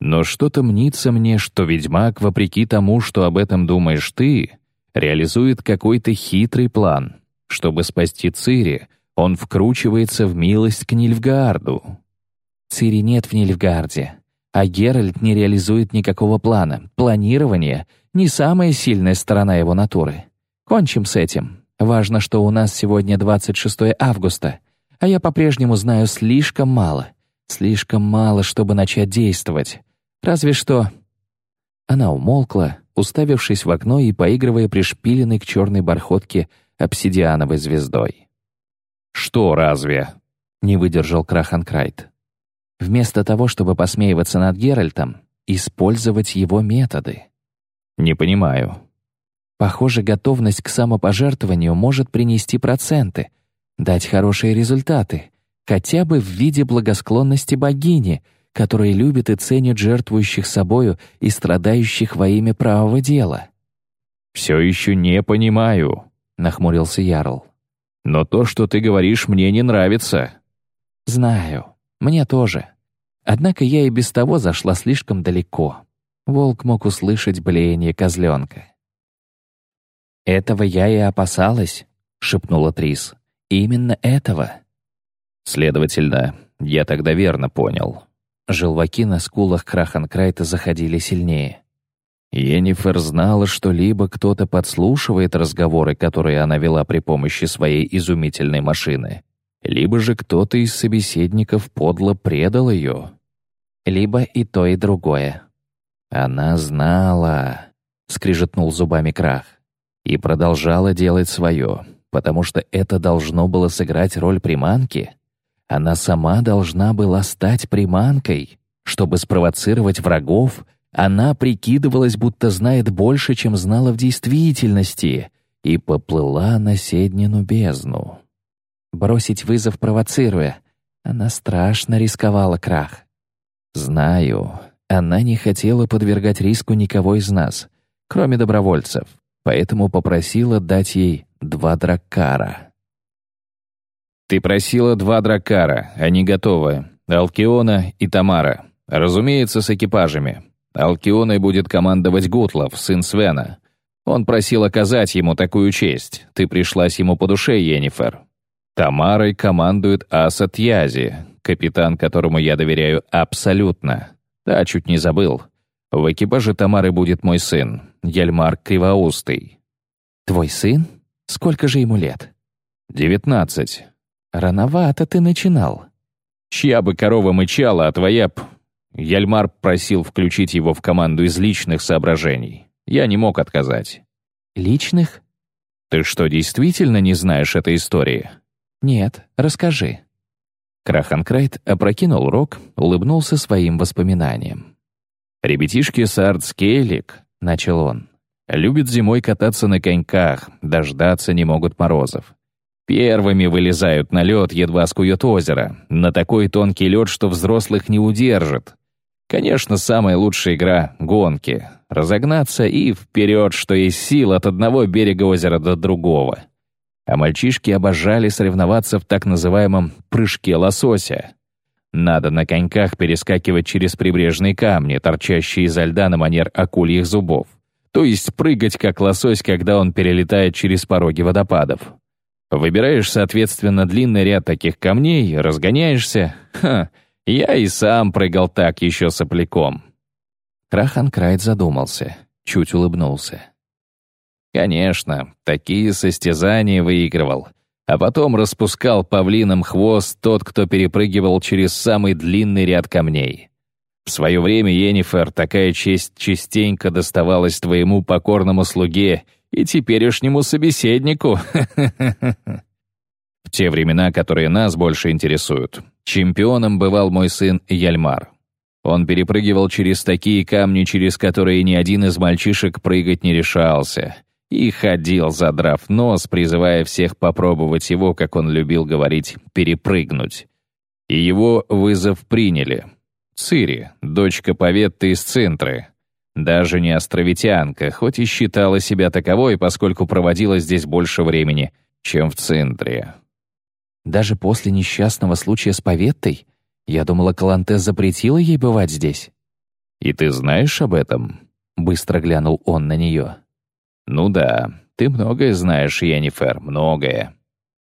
Speaker 2: Но что-то мнится мне, что ведьмак, вопреки тому, что об этом думаешь ты, реализует какой-то хитрый план. Чтобы спасти Цири, он вкручивается в милость к Нильфгаарду.
Speaker 3: Цири нет в Нильфгаарде, а Геральт не реализует никакого плана. Планирование не самая сильная сторона его натуры. Кончим с этим. Важно, что у нас сегодня 26 августа, а я по-прежнему знаю слишком мало. Слишком мало, чтобы начать действовать. Разве что... Она умолкла, уставившись в окно и поигрывая пришпиленной к черной бархотке обсидиановой звездой.
Speaker 2: «Что разве?» — не выдержал Краханкрайт.
Speaker 3: Вместо того, чтобы посмеиваться над Геральтом, использовать его методы.
Speaker 2: «Не понимаю».
Speaker 3: Похоже, готовность к самопожертвованию может принести проценты, дать хорошие результаты, хотя бы в виде благосклонности богини, которая любит и ценит жертвующих собою и страдающих во имя правого дела.
Speaker 2: «Все еще не понимаю», — нахмурился Ярл. «Но то, что ты говоришь, мне не нравится».
Speaker 3: «Знаю, мне тоже. Однако я и без того зашла слишком далеко». Волк мог услышать блеяние козленка. «Этого я и опасалась», — шепнула Трис. «Именно этого».
Speaker 2: Следовательно, я тогда верно понял.
Speaker 3: Желваки на скулах Краханкрайта заходили сильнее.
Speaker 2: Енифер знала, что либо кто-то подслушивает разговоры, которые она вела при помощи своей изумительной машины, либо же кто-то из собеседников подло предал ее.
Speaker 3: Либо и то, и другое.
Speaker 2: Она знала, — скрижетнул зубами Крах, и продолжала делать свое, потому что это должно было сыграть роль приманки. Она сама должна была стать приманкой. Чтобы спровоцировать врагов, она прикидывалась, будто знает больше, чем знала в действительности, и поплыла на Седнину бездну.
Speaker 3: Бросить вызов провоцируя, она страшно рисковала крах.
Speaker 2: Знаю, она не хотела подвергать риску никого из нас, кроме добровольцев, поэтому попросила дать ей два драккара.
Speaker 1: «Ты просила два драккара, они готовы. Алкиона и Тамара. Разумеется, с экипажами. Алкионой будет командовать Гутлов, сын Свена. Он просил оказать ему такую честь. Ты пришлась ему по душе, Йеннифер. Тамарой командует Асад Язи, капитан, которому я доверяю абсолютно. Да, чуть не забыл. В экипаже Тамары будет мой сын, Яльмар Кривоустый.
Speaker 3: Твой сын? Сколько же ему лет?
Speaker 1: Девятнадцать.
Speaker 3: Рановато ты начинал.
Speaker 1: Чья бы корова мычала, а твоя б... Яльмар просил включить его в команду из личных соображений. Я не мог отказать.
Speaker 3: Личных?
Speaker 1: Ты что, действительно не знаешь этой истории?
Speaker 3: Нет, расскажи.
Speaker 1: Краханкрайт опрокинул рог, улыбнулся своим воспоминаниям. «Ребятишки Сардскейлик», — начал он, — «любят зимой кататься на коньках, дождаться не могут морозов. Первыми вылезают на лед, едва скует озеро, на такой тонкий лед, что взрослых не удержит. Конечно, самая лучшая игра — гонки. Разогнаться и вперед, что есть сил от одного берега озера до другого а мальчишки обожали соревноваться в так называемом «прыжке лосося». Надо на коньках перескакивать через прибрежные камни, торчащие изо льда на манер акульих зубов. То есть прыгать как лосось, когда он перелетает через пороги водопадов. Выбираешь, соответственно, длинный ряд таких камней, разгоняешься. Ха, я и сам прыгал так еще сопляком.
Speaker 2: Крахан Крайт задумался, чуть улыбнулся.
Speaker 1: Конечно, такие состязания выигрывал. А потом распускал павлином хвост тот, кто перепрыгивал через самый длинный ряд камней. В свое время, Енифер, такая честь частенько доставалась твоему покорному слуге и теперешнему собеседнику. [LAUGHS] В те времена, которые нас больше интересуют, чемпионом бывал мой сын Яльмар. Он перепрыгивал через такие камни, через которые ни один из мальчишек прыгать не решался и ходил, задрав нос, призывая всех попробовать его, как он любил говорить, перепрыгнуть. И его вызов приняли. Цири, дочка Поветты из Цинтры. Даже не островитянка, хоть и считала себя таковой, поскольку проводила здесь больше времени, чем в Центре.
Speaker 3: Даже после несчастного случая с Поветтой? Я думала, Каланте запретила ей бывать здесь.
Speaker 1: «И ты знаешь об этом?» — быстро глянул он на нее. «Ну да, ты многое знаешь, Йеннифер, многое».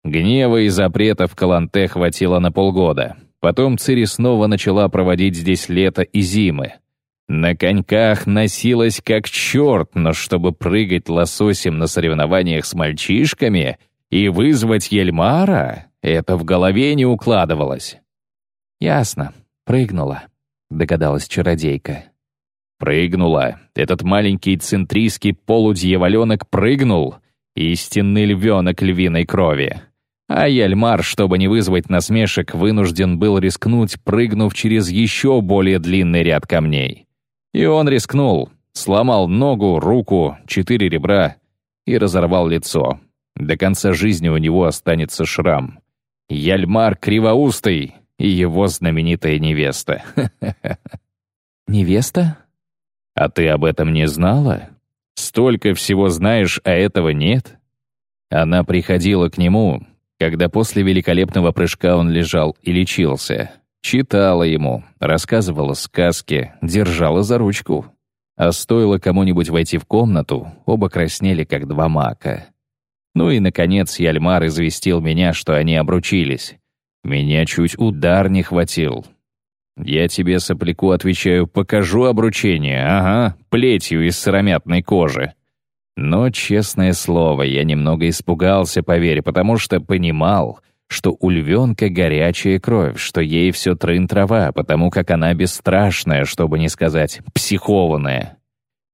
Speaker 1: Гнева и запретов Каланте хватило на полгода. Потом Цири снова начала проводить здесь лето и зимы. На коньках носилась как черт, но чтобы прыгать лососем на соревнованиях с мальчишками и вызвать Ельмара, это в голове не укладывалось.
Speaker 3: «Ясно, прыгнула», — догадалась чародейка.
Speaker 1: Прыгнула. Этот маленький центрийский полудьяволенок прыгнул. Истинный львенок львиной крови. А Яльмар, чтобы не вызвать насмешек, вынужден был рискнуть, прыгнув через еще более длинный ряд камней. И он рискнул. Сломал ногу, руку, четыре ребра и разорвал лицо. До конца жизни у него останется шрам. Яльмар Кривоустый и его знаменитая невеста. [LAUGHS]
Speaker 3: «Невеста?»
Speaker 1: А ты об этом не знала? Столько всего знаешь, а этого нет? Она приходила к нему, когда после великолепного прыжка он лежал и лечился. Читала ему, рассказывала сказки, держала за ручку.
Speaker 3: А стоило кому-нибудь войти в комнату, оба краснели, как два мака. Ну и, наконец, Яльмар известил меня, что они обручились. Меня чуть удар не хватил. Я тебе, сопляку, отвечаю, покажу обручение, ага, плетью из сыромятной кожи. Но, честное слово, я немного испугался, поверь, потому что понимал, что у львенка горячая кровь, что ей все трын-трава, потому как она бесстрашная, чтобы не сказать психованная.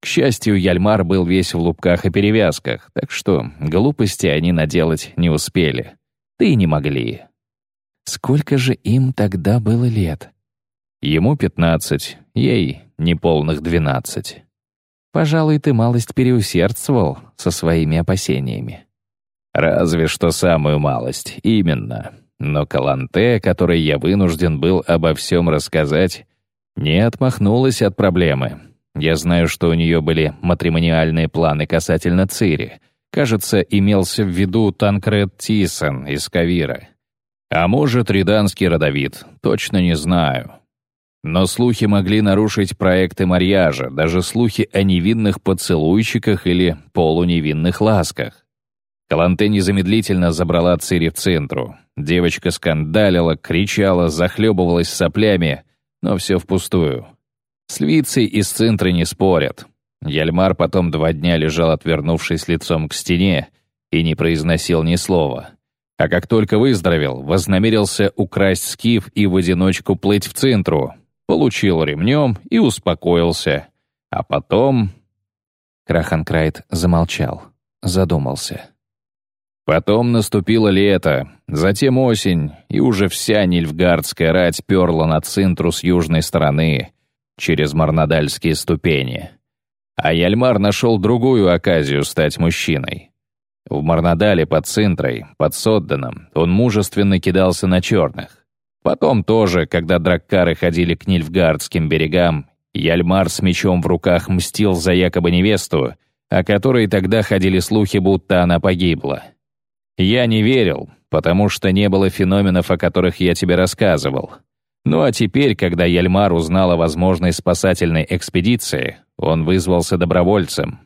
Speaker 3: К счастью, Яльмар был весь в лупках и перевязках, так что глупости они наделать не успели. Да и не могли.
Speaker 2: Сколько же им тогда было лет?
Speaker 3: Ему пятнадцать, ей неполных двенадцать.
Speaker 2: Пожалуй, ты малость переусердствовал со своими опасениями.
Speaker 3: Разве что самую малость, именно. Но Каланте, которой я вынужден был обо всем рассказать, не отмахнулась от проблемы. Я знаю, что у нее были матримониальные планы касательно Цири. Кажется, имелся в виду Танкред Тисон из Кавира. А может, Риданский родовид, точно не знаю. Но слухи могли нарушить проекты марьяжа, даже слухи о невинных поцелуйчиках или полуневинных ласках. Каланте незамедлительно забрала Цири в центру. Девочка скандалила, кричала, захлебывалась соплями, но все впустую. С Вицей из центра не спорят. Яльмар потом два дня лежал, отвернувшись лицом к стене, и не произносил ни слова. А как только выздоровел, вознамерился украсть скиф и в одиночку плыть в центру, получил ремнем и успокоился. А потом...
Speaker 2: Краханкрайт замолчал, задумался.
Speaker 3: Потом наступило лето, затем осень, и уже вся Нильфгардская рать перла на центру с южной стороны, через Марнадальские ступени. А Яльмар нашел другую оказию стать мужчиной. В Марнадале под Цинтрой, под Содданом, он мужественно кидался на черных. Потом тоже, когда драккары ходили к Нильфгардским берегам, Яльмар с мечом в руках мстил за якобы невесту, о которой тогда ходили слухи, будто она погибла. Я не верил, потому что не было феноменов, о которых я тебе рассказывал. Ну а теперь, когда Яльмар узнал о возможной спасательной экспедиции, он вызвался добровольцем.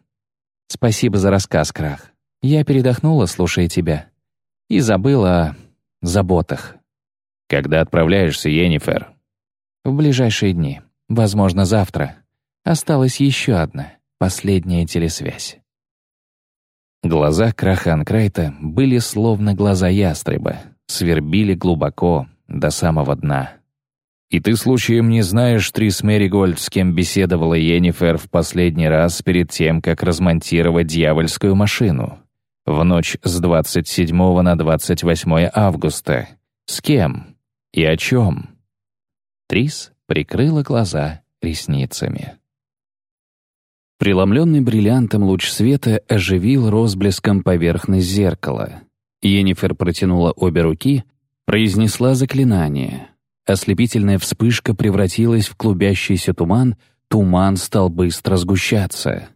Speaker 2: Спасибо за рассказ, Крах. Я передохнула, слушая тебя. И забыла о заботах.
Speaker 3: Когда отправляешься, Йеннифер?
Speaker 2: В ближайшие дни. Возможно, завтра. Осталась еще одна, последняя телесвязь.
Speaker 3: Глаза Крахан Крайта были словно глаза ястреба, свербили глубоко, до самого дна. «И ты случаем не знаешь, Трис Меригольд, с кем беседовала Йеннифер в последний раз перед тем, как размонтировать дьявольскую машину? В ночь с 27 на 28 августа. С кем?» И о чем?
Speaker 2: Трис прикрыла глаза ресницами.
Speaker 1: Преломленный бриллиантом луч света оживил розблеском поверхность зеркала. Енифер протянула обе руки, произнесла заклинание. Ослепительная вспышка превратилась в клубящийся туман, туман стал быстро сгущаться.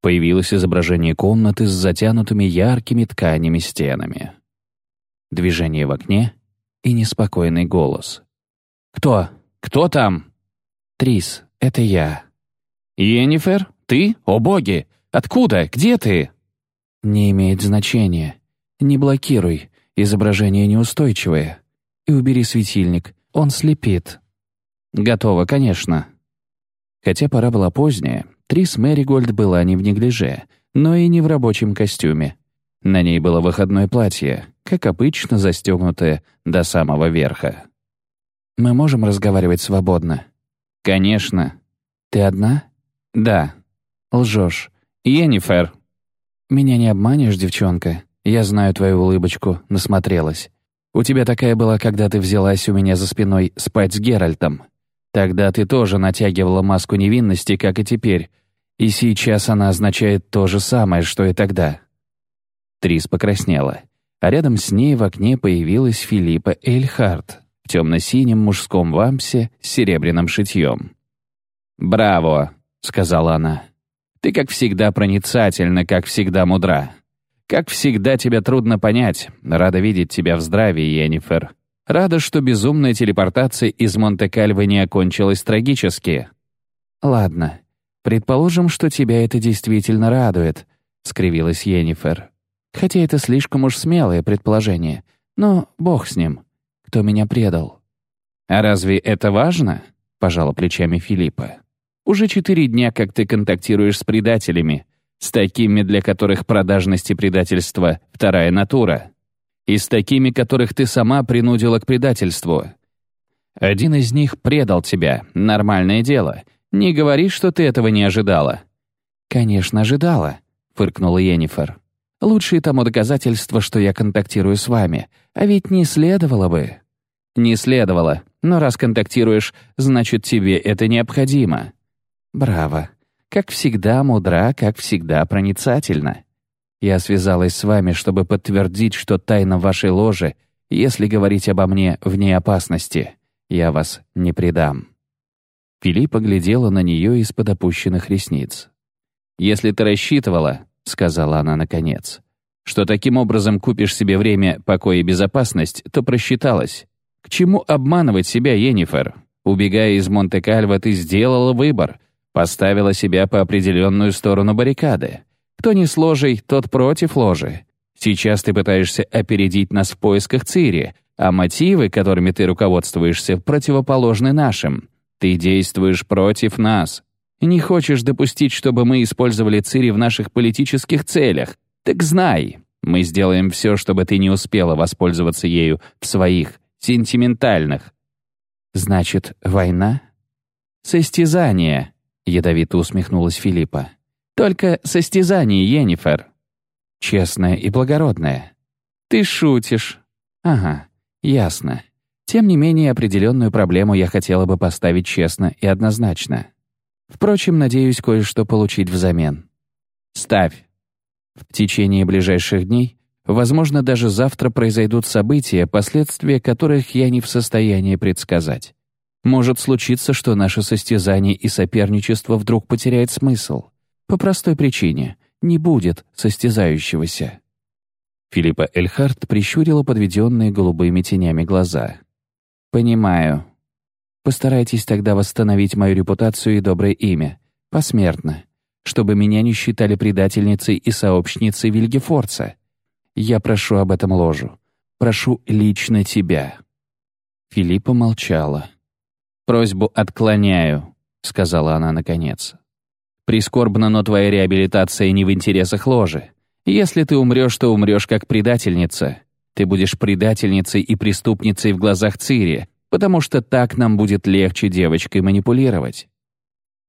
Speaker 1: Появилось изображение комнаты с затянутыми яркими тканями стенами. Движение в окне, и неспокойный голос. «Кто? Кто там?»
Speaker 2: «Трис, это я».
Speaker 1: «Йеннифер? Ты? О боги! Откуда? Где ты?»
Speaker 2: «Не имеет значения. Не блокируй, изображение неустойчивое. И убери светильник, он слепит».
Speaker 1: «Готово, конечно». Хотя пора была поздняя, Трис Мэригольд была не в неглиже, но и не в рабочем костюме. На ней было выходное платье, как обычно застегнутое до самого верха.
Speaker 2: «Мы можем разговаривать свободно?»
Speaker 1: «Конечно».
Speaker 2: «Ты одна?»
Speaker 1: «Да».
Speaker 2: «Лжешь».
Speaker 1: «Енифер».
Speaker 2: «Меня не обманешь, девчонка. Я знаю твою улыбочку, насмотрелась. У тебя такая была, когда ты взялась у меня за спиной спать с Геральтом. Тогда ты тоже натягивала маску невинности, как и теперь. И сейчас она означает то же самое, что и тогда».
Speaker 1: Трис покраснела, а рядом с ней в окне появилась Филиппа Эльхарт в темно-синем мужском вамсе с серебряным шитьем. «Браво!» — сказала она. «Ты, как всегда, проницательна, как всегда мудра. Как всегда, тебя трудно понять. Рада видеть тебя в здравии, Йеннифер. Рада, что безумная телепортация из Монте-Кальвы не окончилась трагически».
Speaker 2: «Ладно.
Speaker 1: «Предположим, что тебя это действительно радует», — скривилась Йеннифер. «Хотя это слишком уж смелое предположение. Но бог с ним. Кто меня предал?» «А разве это важно?» — пожала плечами Филиппа. «Уже четыре дня, как ты контактируешь с предателями, с такими, для которых продажность и предательство — вторая натура, и с такими, которых ты сама принудила к предательству. Один из них предал тебя, нормальное дело. Не говори, что ты этого не ожидала». «Конечно, ожидала», — фыркнула Йеннифер. «Лучшее тому доказательство, что я контактирую с вами. А ведь не следовало бы». «Не следовало. Но раз контактируешь, значит, тебе это необходимо». «Браво. Как всегда мудра, как всегда проницательна. Я связалась с вами, чтобы подтвердить, что тайна вашей ложи, если говорить обо мне, вне опасности. Я вас не предам». Филиппа глядела на нее из-под опущенных ресниц. «Если ты рассчитывала, — сказала она наконец, — что таким образом купишь себе время, покой и безопасность, то просчиталась. К чему обманывать себя, Енифер? Убегая из Монте-Кальво, ты сделала выбор, поставила себя по определенную сторону баррикады. Кто не с ложей, тот против ложи. Сейчас ты пытаешься опередить нас в поисках Цири, а мотивы, которыми ты руководствуешься, противоположны нашим. Ты действуешь против нас. Не хочешь допустить, чтобы мы использовали Цири в наших политических целях. Так знай, мы сделаем все, чтобы ты не успела воспользоваться ею в своих, сентиментальных. Значит, война? Состязание, ядовито усмехнулась Филиппа. Только состязание, Йеннифер. Честное и благородное. Ты шутишь. Ага, ясно. Тем не менее, определенную проблему я хотела бы поставить честно и однозначно. Впрочем, надеюсь кое-что получить взамен. Ставь. В течение ближайших дней, возможно, даже завтра произойдут события, последствия которых я не в состоянии предсказать. Может случиться, что наше состязание и соперничество вдруг потеряет смысл. По простой причине — не будет состязающегося. Филиппа Эльхарт прищурила подведенные голубыми тенями глаза. «Понимаю. Постарайтесь тогда восстановить мою репутацию и доброе имя. Посмертно. Чтобы меня не считали предательницей и сообщницей Вильгефорца. Я прошу об этом ложу. Прошу лично тебя». Филиппа молчала. «Просьбу отклоняю», — сказала она наконец. «Прискорбно, но твоя реабилитация не в интересах ложи. Если ты умрешь, то умрешь как предательница. Ты будешь предательницей и преступницей в глазах Цири, потому что так нам будет легче девочкой манипулировать.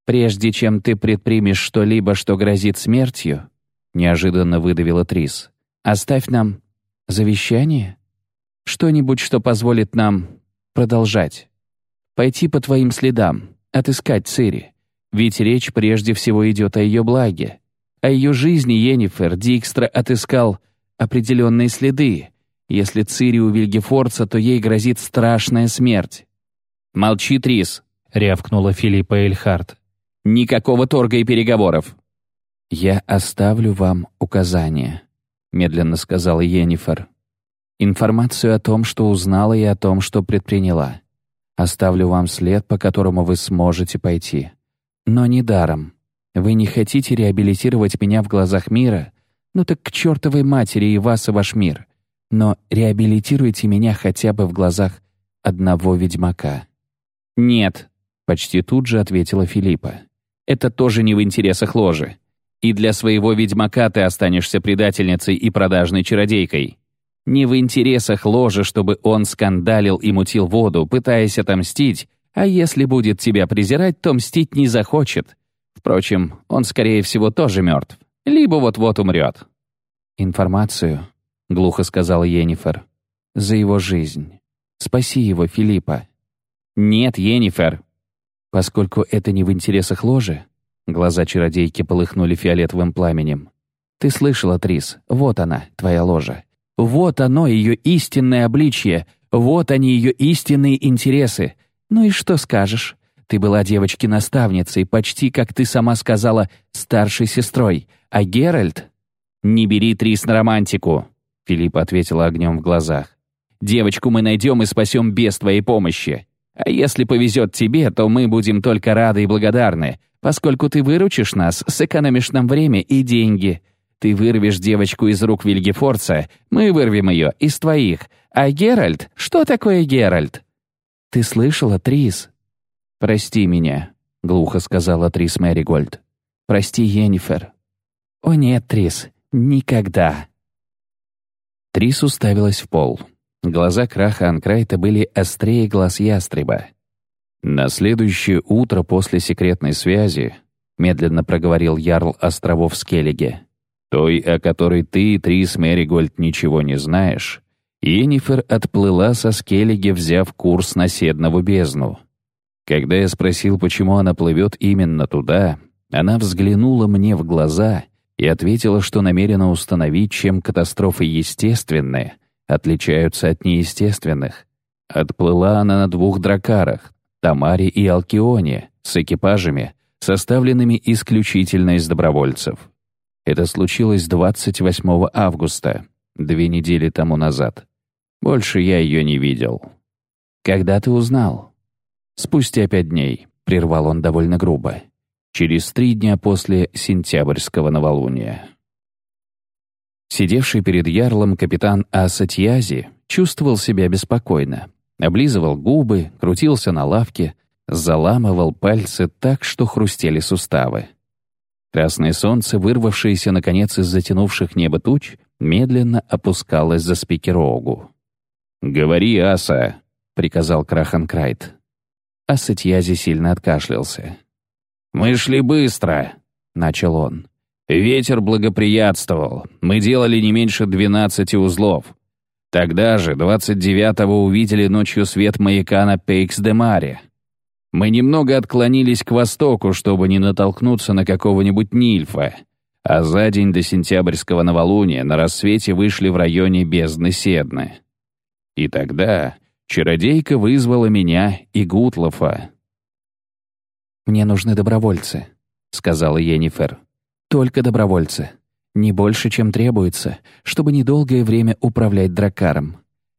Speaker 1: Прежде чем ты предпримешь что-либо, что грозит смертью, неожиданно выдавила Трис, оставь нам завещание, что-нибудь, что позволит нам продолжать, пойти по твоим следам, отыскать Цири. Ведь речь прежде всего идет о ее благе. О ее жизни Йеннифер Дикстра отыскал определенные следы, если Цири у Вильгефорца, то ей грозит страшная смерть. «Молчи, Трис», — рявкнула Филиппа Эльхарт. «Никакого торга и переговоров». «Я оставлю вам указания», — медленно сказала Йеннифер. «Информацию о том, что узнала и о том, что предприняла. Оставлю вам след, по которому вы сможете пойти. Но не даром. Вы не хотите реабилитировать меня в глазах мира? Ну так к чертовой матери и вас, и ваш мир но реабилитируйте меня хотя бы в глазах одного ведьмака». «Нет», — почти тут же ответила Филиппа. «Это тоже не в интересах ложи. И для своего ведьмака ты останешься предательницей и продажной чародейкой. Не в интересах ложи, чтобы он скандалил и мутил воду, пытаясь отомстить, а если будет тебя презирать, то мстить не захочет. Впрочем, он, скорее всего, тоже мертв. Либо вот-вот умрет». «Информацию — глухо сказал Йеннифер. «За его жизнь. Спаси его, Филиппа». «Нет, Йеннифер». «Поскольку это не в интересах ложи», глаза чародейки полыхнули фиолетовым пламенем. «Ты слышала, Трис, вот она, твоя ложа. Вот оно, ее истинное обличье. Вот они, ее истинные интересы. Ну и что скажешь? Ты была девочки-наставницей, почти, как ты сама сказала, старшей сестрой. А Геральт? Не бери Трис на романтику. Филипп ответила огнем в глазах. «Девочку мы найдем и спасем без твоей помощи.
Speaker 3: А если повезет тебе, то мы будем только рады и благодарны, поскольку ты выручишь нас, сэкономишь нам время и деньги. Ты вырвешь девочку из рук Вильгефорца, мы вырвем ее из твоих. А Геральт? Что такое Геральт?» «Ты слышала, Трис?» «Прости меня», — глухо сказала Трис Мэригольд. «Прости, Йеннифер». «О нет, Трис, никогда». Трис уставилась в пол. Глаза Краха Анкрайта были острее глаз ястреба. На следующее утро после секретной связи медленно проговорил Ярл островов Скеллиге. Той, о которой ты, Трис Меригольд, ничего не знаешь, Енифер отплыла со Скеллиги, взяв курс на Седнову бездну. Когда я спросил, почему она плывет именно туда, она взглянула мне в глаза и ответила, что намерена установить, чем катастрофы естественные отличаются от неестественных. Отплыла она на двух дракарах, Тамаре и Алкионе, с экипажами, составленными исключительно из добровольцев. Это случилось 28 августа, две недели тому назад. Больше я ее не видел. «Когда ты узнал?» «Спустя пять дней», — прервал он довольно грубо. «Через три дня после сентябрьского новолуния». Сидевший перед ярлом капитан Асатьязи чувствовал себя беспокойно. Облизывал губы, крутился на лавке, заламывал пальцы так, что хрустели суставы. Красное солнце, вырвавшееся, наконец, из затянувших небо туч, медленно опускалось за спикерогу. «Говори, Аса!» — приказал Краханкрайт. Асатьязи сильно откашлялся. «Мы шли быстро!» — начал он. «Ветер благоприятствовал. Мы делали не меньше двенадцати узлов. Тогда же, 29-го, увидели ночью свет маяка на Пейкс-де-Маре. Мы немного отклонились к востоку, чтобы не натолкнуться на какого-нибудь Нильфа, а за день до сентябрьского новолуния на рассвете вышли в районе бездны Седны. И тогда чародейка вызвала меня и Гутлофа. «Мне нужны добровольцы», — сказала Енифер. «Только добровольцы. Не больше, чем требуется, чтобы недолгое время управлять дракаром.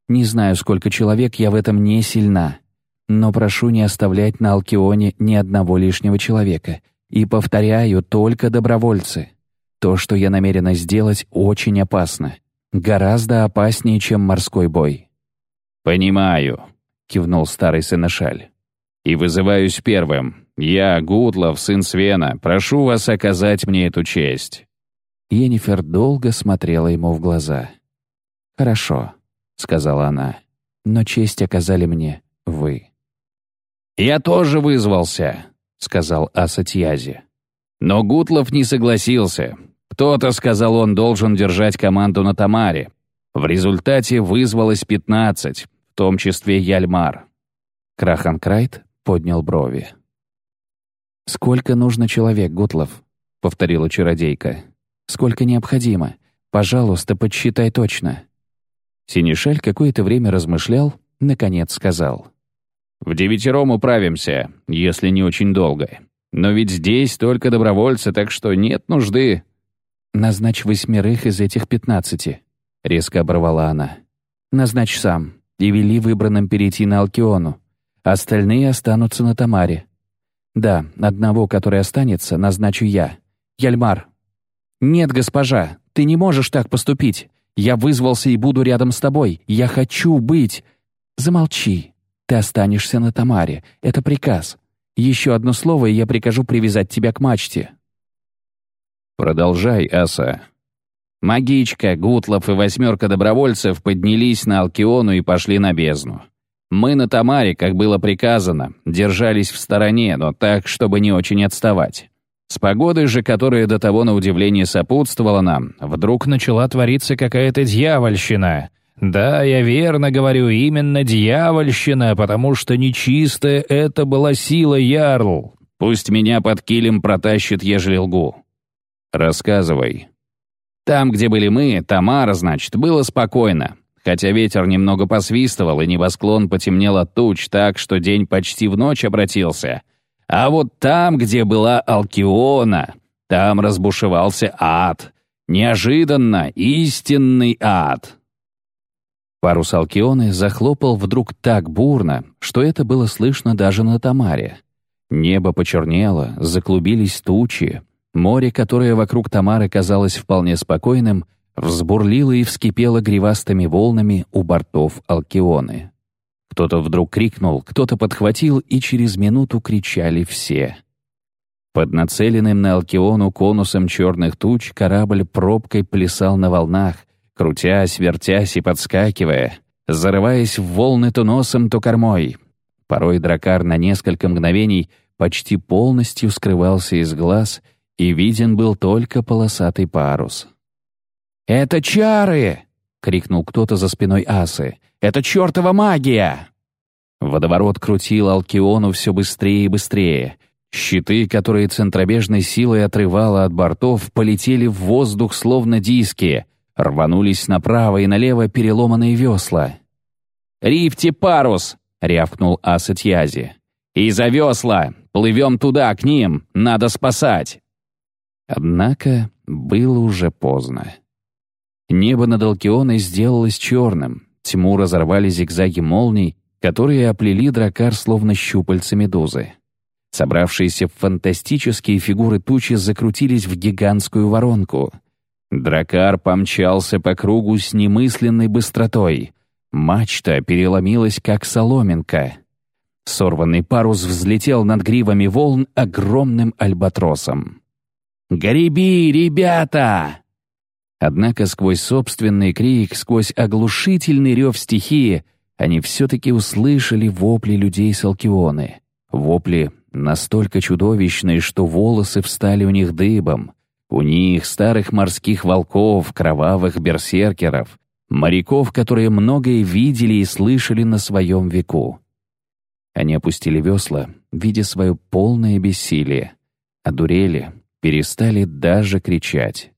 Speaker 3: Не знаю, сколько человек, я в этом не сильна. Но прошу не оставлять на Алкионе ни одного лишнего человека. И повторяю, только добровольцы. То, что я намерена сделать, очень опасно. Гораздо опаснее, чем морской бой. «Понимаю», — кивнул старый сыношаль. «И вызываюсь первым. Я, Гудлов, сын Свена, прошу вас оказать мне эту честь». Енифер долго смотрела ему в глаза. «Хорошо», — сказала она, — «но честь оказали мне вы». «Я тоже вызвался», — сказал Асатьязи. Но Гутлов не согласился. Кто-то, сказал он, должен держать команду на Тамаре. В результате вызвалось пятнадцать в том числе Яльмар. Краханкрайт поднял брови. «Сколько нужно человек, Гутлов?» — повторила чародейка. «Сколько необходимо? Пожалуйста, подсчитай точно». Синишаль какое-то время размышлял, наконец сказал. «В девятером управимся, если не очень долго. Но ведь здесь только добровольцы, так что нет нужды». «Назначь восьмерых из этих пятнадцати», — резко оборвала она. «Назначь сам и вели выбранным перейти на Алкиону. Остальные останутся на Тамаре. Да, одного, который останется, назначу я. Яльмар. Нет, госпожа, ты не можешь так поступить. Я вызвался и буду рядом с тобой. Я хочу быть. Замолчи. Ты останешься на Тамаре. Это приказ. Еще одно слово, и я прикажу привязать тебя к мачте. Продолжай, Аса, Магичка, Гутлов и восьмерка добровольцев поднялись на Алкиону и пошли на бездну. Мы на Тамаре, как было приказано, держались в стороне, но так, чтобы не очень отставать. С погодой же, которая до того на удивление сопутствовала нам, вдруг начала твориться какая-то дьявольщина. Да, я верно говорю, именно дьявольщина, потому что нечистая это была сила Ярл. Пусть меня под килем протащит, ежели лгу. Рассказывай, там, где были мы, Тамара, значит, было спокойно. Хотя ветер немного посвистывал, и небосклон потемнел от туч так, что день почти в ночь обратился. А вот там, где была Алкиона, там разбушевался ад. Неожиданно истинный ад.
Speaker 1: Парус Алкионы захлопал вдруг так бурно, что это было слышно даже на Тамаре. Небо почернело, заклубились тучи. Море, которое вокруг Тамары казалось вполне спокойным, взбурлило и вскипело гривастыми волнами у бортов Алкионы. Кто-то вдруг крикнул, кто-то подхватил, и через минуту кричали все. Под нацеленным на Алкиону конусом черных туч корабль пробкой плясал на волнах, крутясь, вертясь и подскакивая, зарываясь в волны то носом, то кормой. Порой дракар на несколько мгновений почти полностью скрывался из глаз, и виден был только полосатый парус. «Это чары!» — крикнул кто-то за спиной асы. «Это чертова магия!» Водоворот крутил Алкиону все быстрее и быстрее. Щиты, которые центробежной силой отрывало от бортов, полетели в воздух словно диски, рванулись направо и налево переломанные весла. «Рифте парус!» — рявкнул Асатьязи. «И за весла! Плывем туда, к ним! Надо спасать!» Однако было уже поздно. Небо над Алкионой сделалось черным, тьму разорвали зигзаги молний, которые оплели дракар словно щупальца медузы. Собравшиеся в фантастические фигуры тучи закрутились в гигантскую воронку. Дракар помчался по кругу с немысленной быстротой. Мачта переломилась, как соломинка. Сорванный парус взлетел над гривами волн огромным альбатросом. «Греби, ребята!» Однако сквозь собственный крик, сквозь оглушительный рев стихии, они все-таки услышали вопли людей с Алкионы. Вопли настолько чудовищные, что волосы встали у них дыбом. У них, старых морских волков, кровавых берсеркеров, моряков, которые многое видели и слышали на своем веку. Они опустили весла, видя свое полное бессилие, одурели, перестали даже кричать.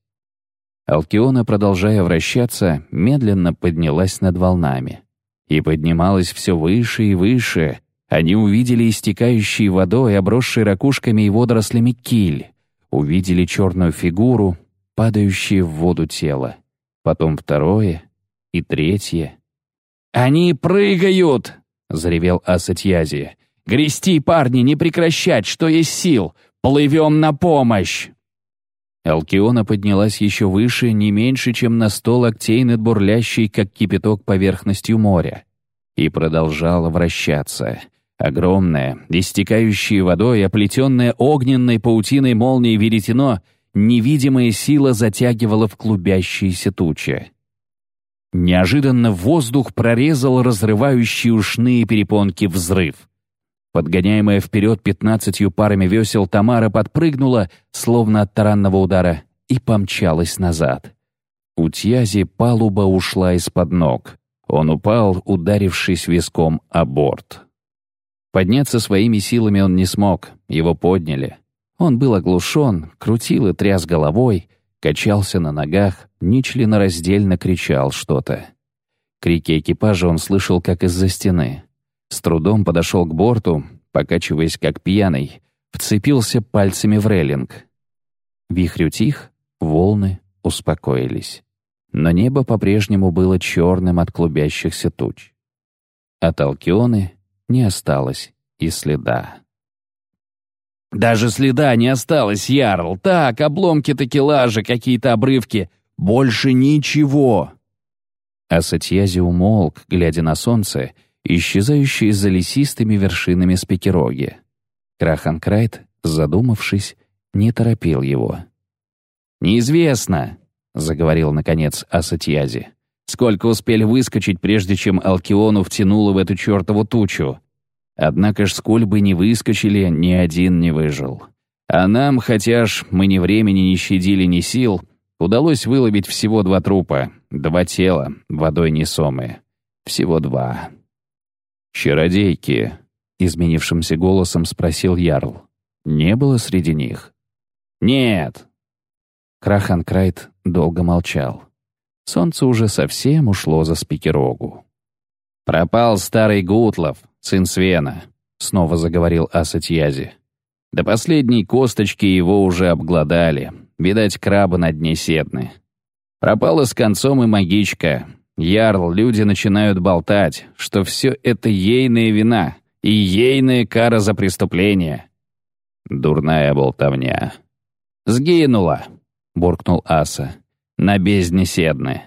Speaker 1: Алкиона, продолжая вращаться, медленно поднялась над волнами и поднималась все выше и выше. Они увидели истекающий водой, обросший ракушками и водорослями киль, увидели черную фигуру, падающее в воду тело, потом второе и третье. «Они прыгают!» — заревел Асатьязи. «Грести, парни, не прекращать, что есть сил! Плывем на помощь!» Алкиона поднялась еще выше, не меньше, чем на сто локтей над бурлящей, как кипяток, поверхностью моря, и продолжала вращаться. Огромное, истекающее водой, оплетенное огненной паутиной молнии веретено, невидимая сила затягивала в клубящиеся тучи. Неожиданно воздух прорезал разрывающие ушные перепонки взрыв. Подгоняемая вперед пятнадцатью парами весел, Тамара подпрыгнула, словно от таранного удара, и помчалась назад. У Тьязи палуба ушла из-под ног. Он упал, ударившись виском о борт. Подняться своими силами он не смог, его подняли. Он был оглушен, крутил и тряс головой, качался на ногах, нечленораздельно кричал что-то. Крики экипажа он слышал, как из-за стены. С трудом подошел к борту, покачиваясь как пьяный, вцепился пальцами в рейлинг. Вихрь утих, волны успокоились. Но небо по-прежнему было черным от клубящихся туч. От Алкионы не осталось и следа. «Даже следа не осталось, Ярл! Так, обломки такелажа, какие-то обрывки. Больше ничего!» А умолк, глядя на солнце, исчезающие за лесистыми вершинами спикероги. Краханкрайт, задумавшись, не торопил его. «Неизвестно», — заговорил, наконец, Асатьязи, «сколько успели выскочить, прежде чем Алкиону втянуло в эту чертову тучу. Однако ж, сколь бы не выскочили, ни один не выжил. А нам, хотя ж мы ни времени не щадили, ни сил, удалось выловить всего два трупа, два тела, водой несомые. Всего два. «Чародейки», — изменившимся голосом спросил Ярл. «Не было среди них?» «Нет». Краханкрайт долго молчал. Солнце уже совсем ушло за спикерогу. «Пропал старый Гутлов, сын Свена», — снова заговорил Асатьязи. «До последней косточки его уже обглодали. Видать, крабы на дне седны. Пропала с концом и магичка.
Speaker 2: Ярл, люди начинают болтать, что все это ейная вина и ейная кара за преступление. Дурная болтовня. «Сгинула», — буркнул Аса, — «на бездне Седны.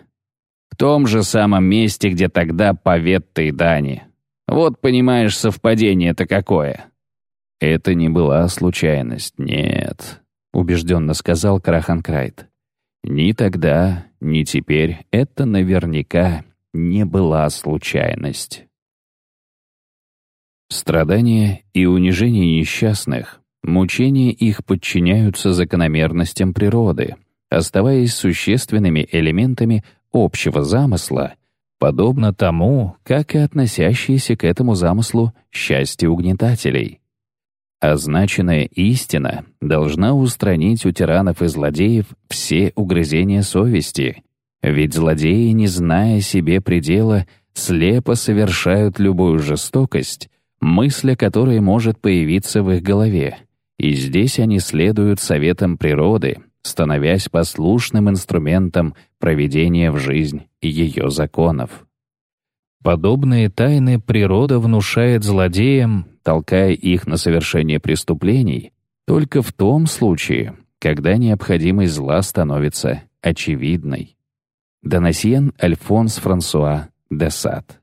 Speaker 2: В том же самом месте, где тогда Поветта и Дани. Вот, понимаешь, совпадение-то какое».
Speaker 1: «Это не была случайность, нет», — убежденно сказал Краханкрайт. «Ни тогда, ни теперь это наверняка не была случайность». Страдания и унижение несчастных, мучения их подчиняются закономерностям природы, оставаясь существенными элементами общего замысла, подобно тому, как и относящиеся к этому замыслу счастье угнетателей. Означенная истина должна устранить у тиранов и злодеев все угрызения совести, ведь злодеи, не зная себе предела, слепо совершают любую жестокость, мысль о которой может появиться в их голове, и здесь они следуют советам природы, становясь послушным инструментом проведения в жизнь ее законов. Подобные тайны природа внушает злодеям, толкая их на совершение преступлений, только в том случае, когда необходимость зла становится очевидной. Донасьен Альфонс Франсуа де Сад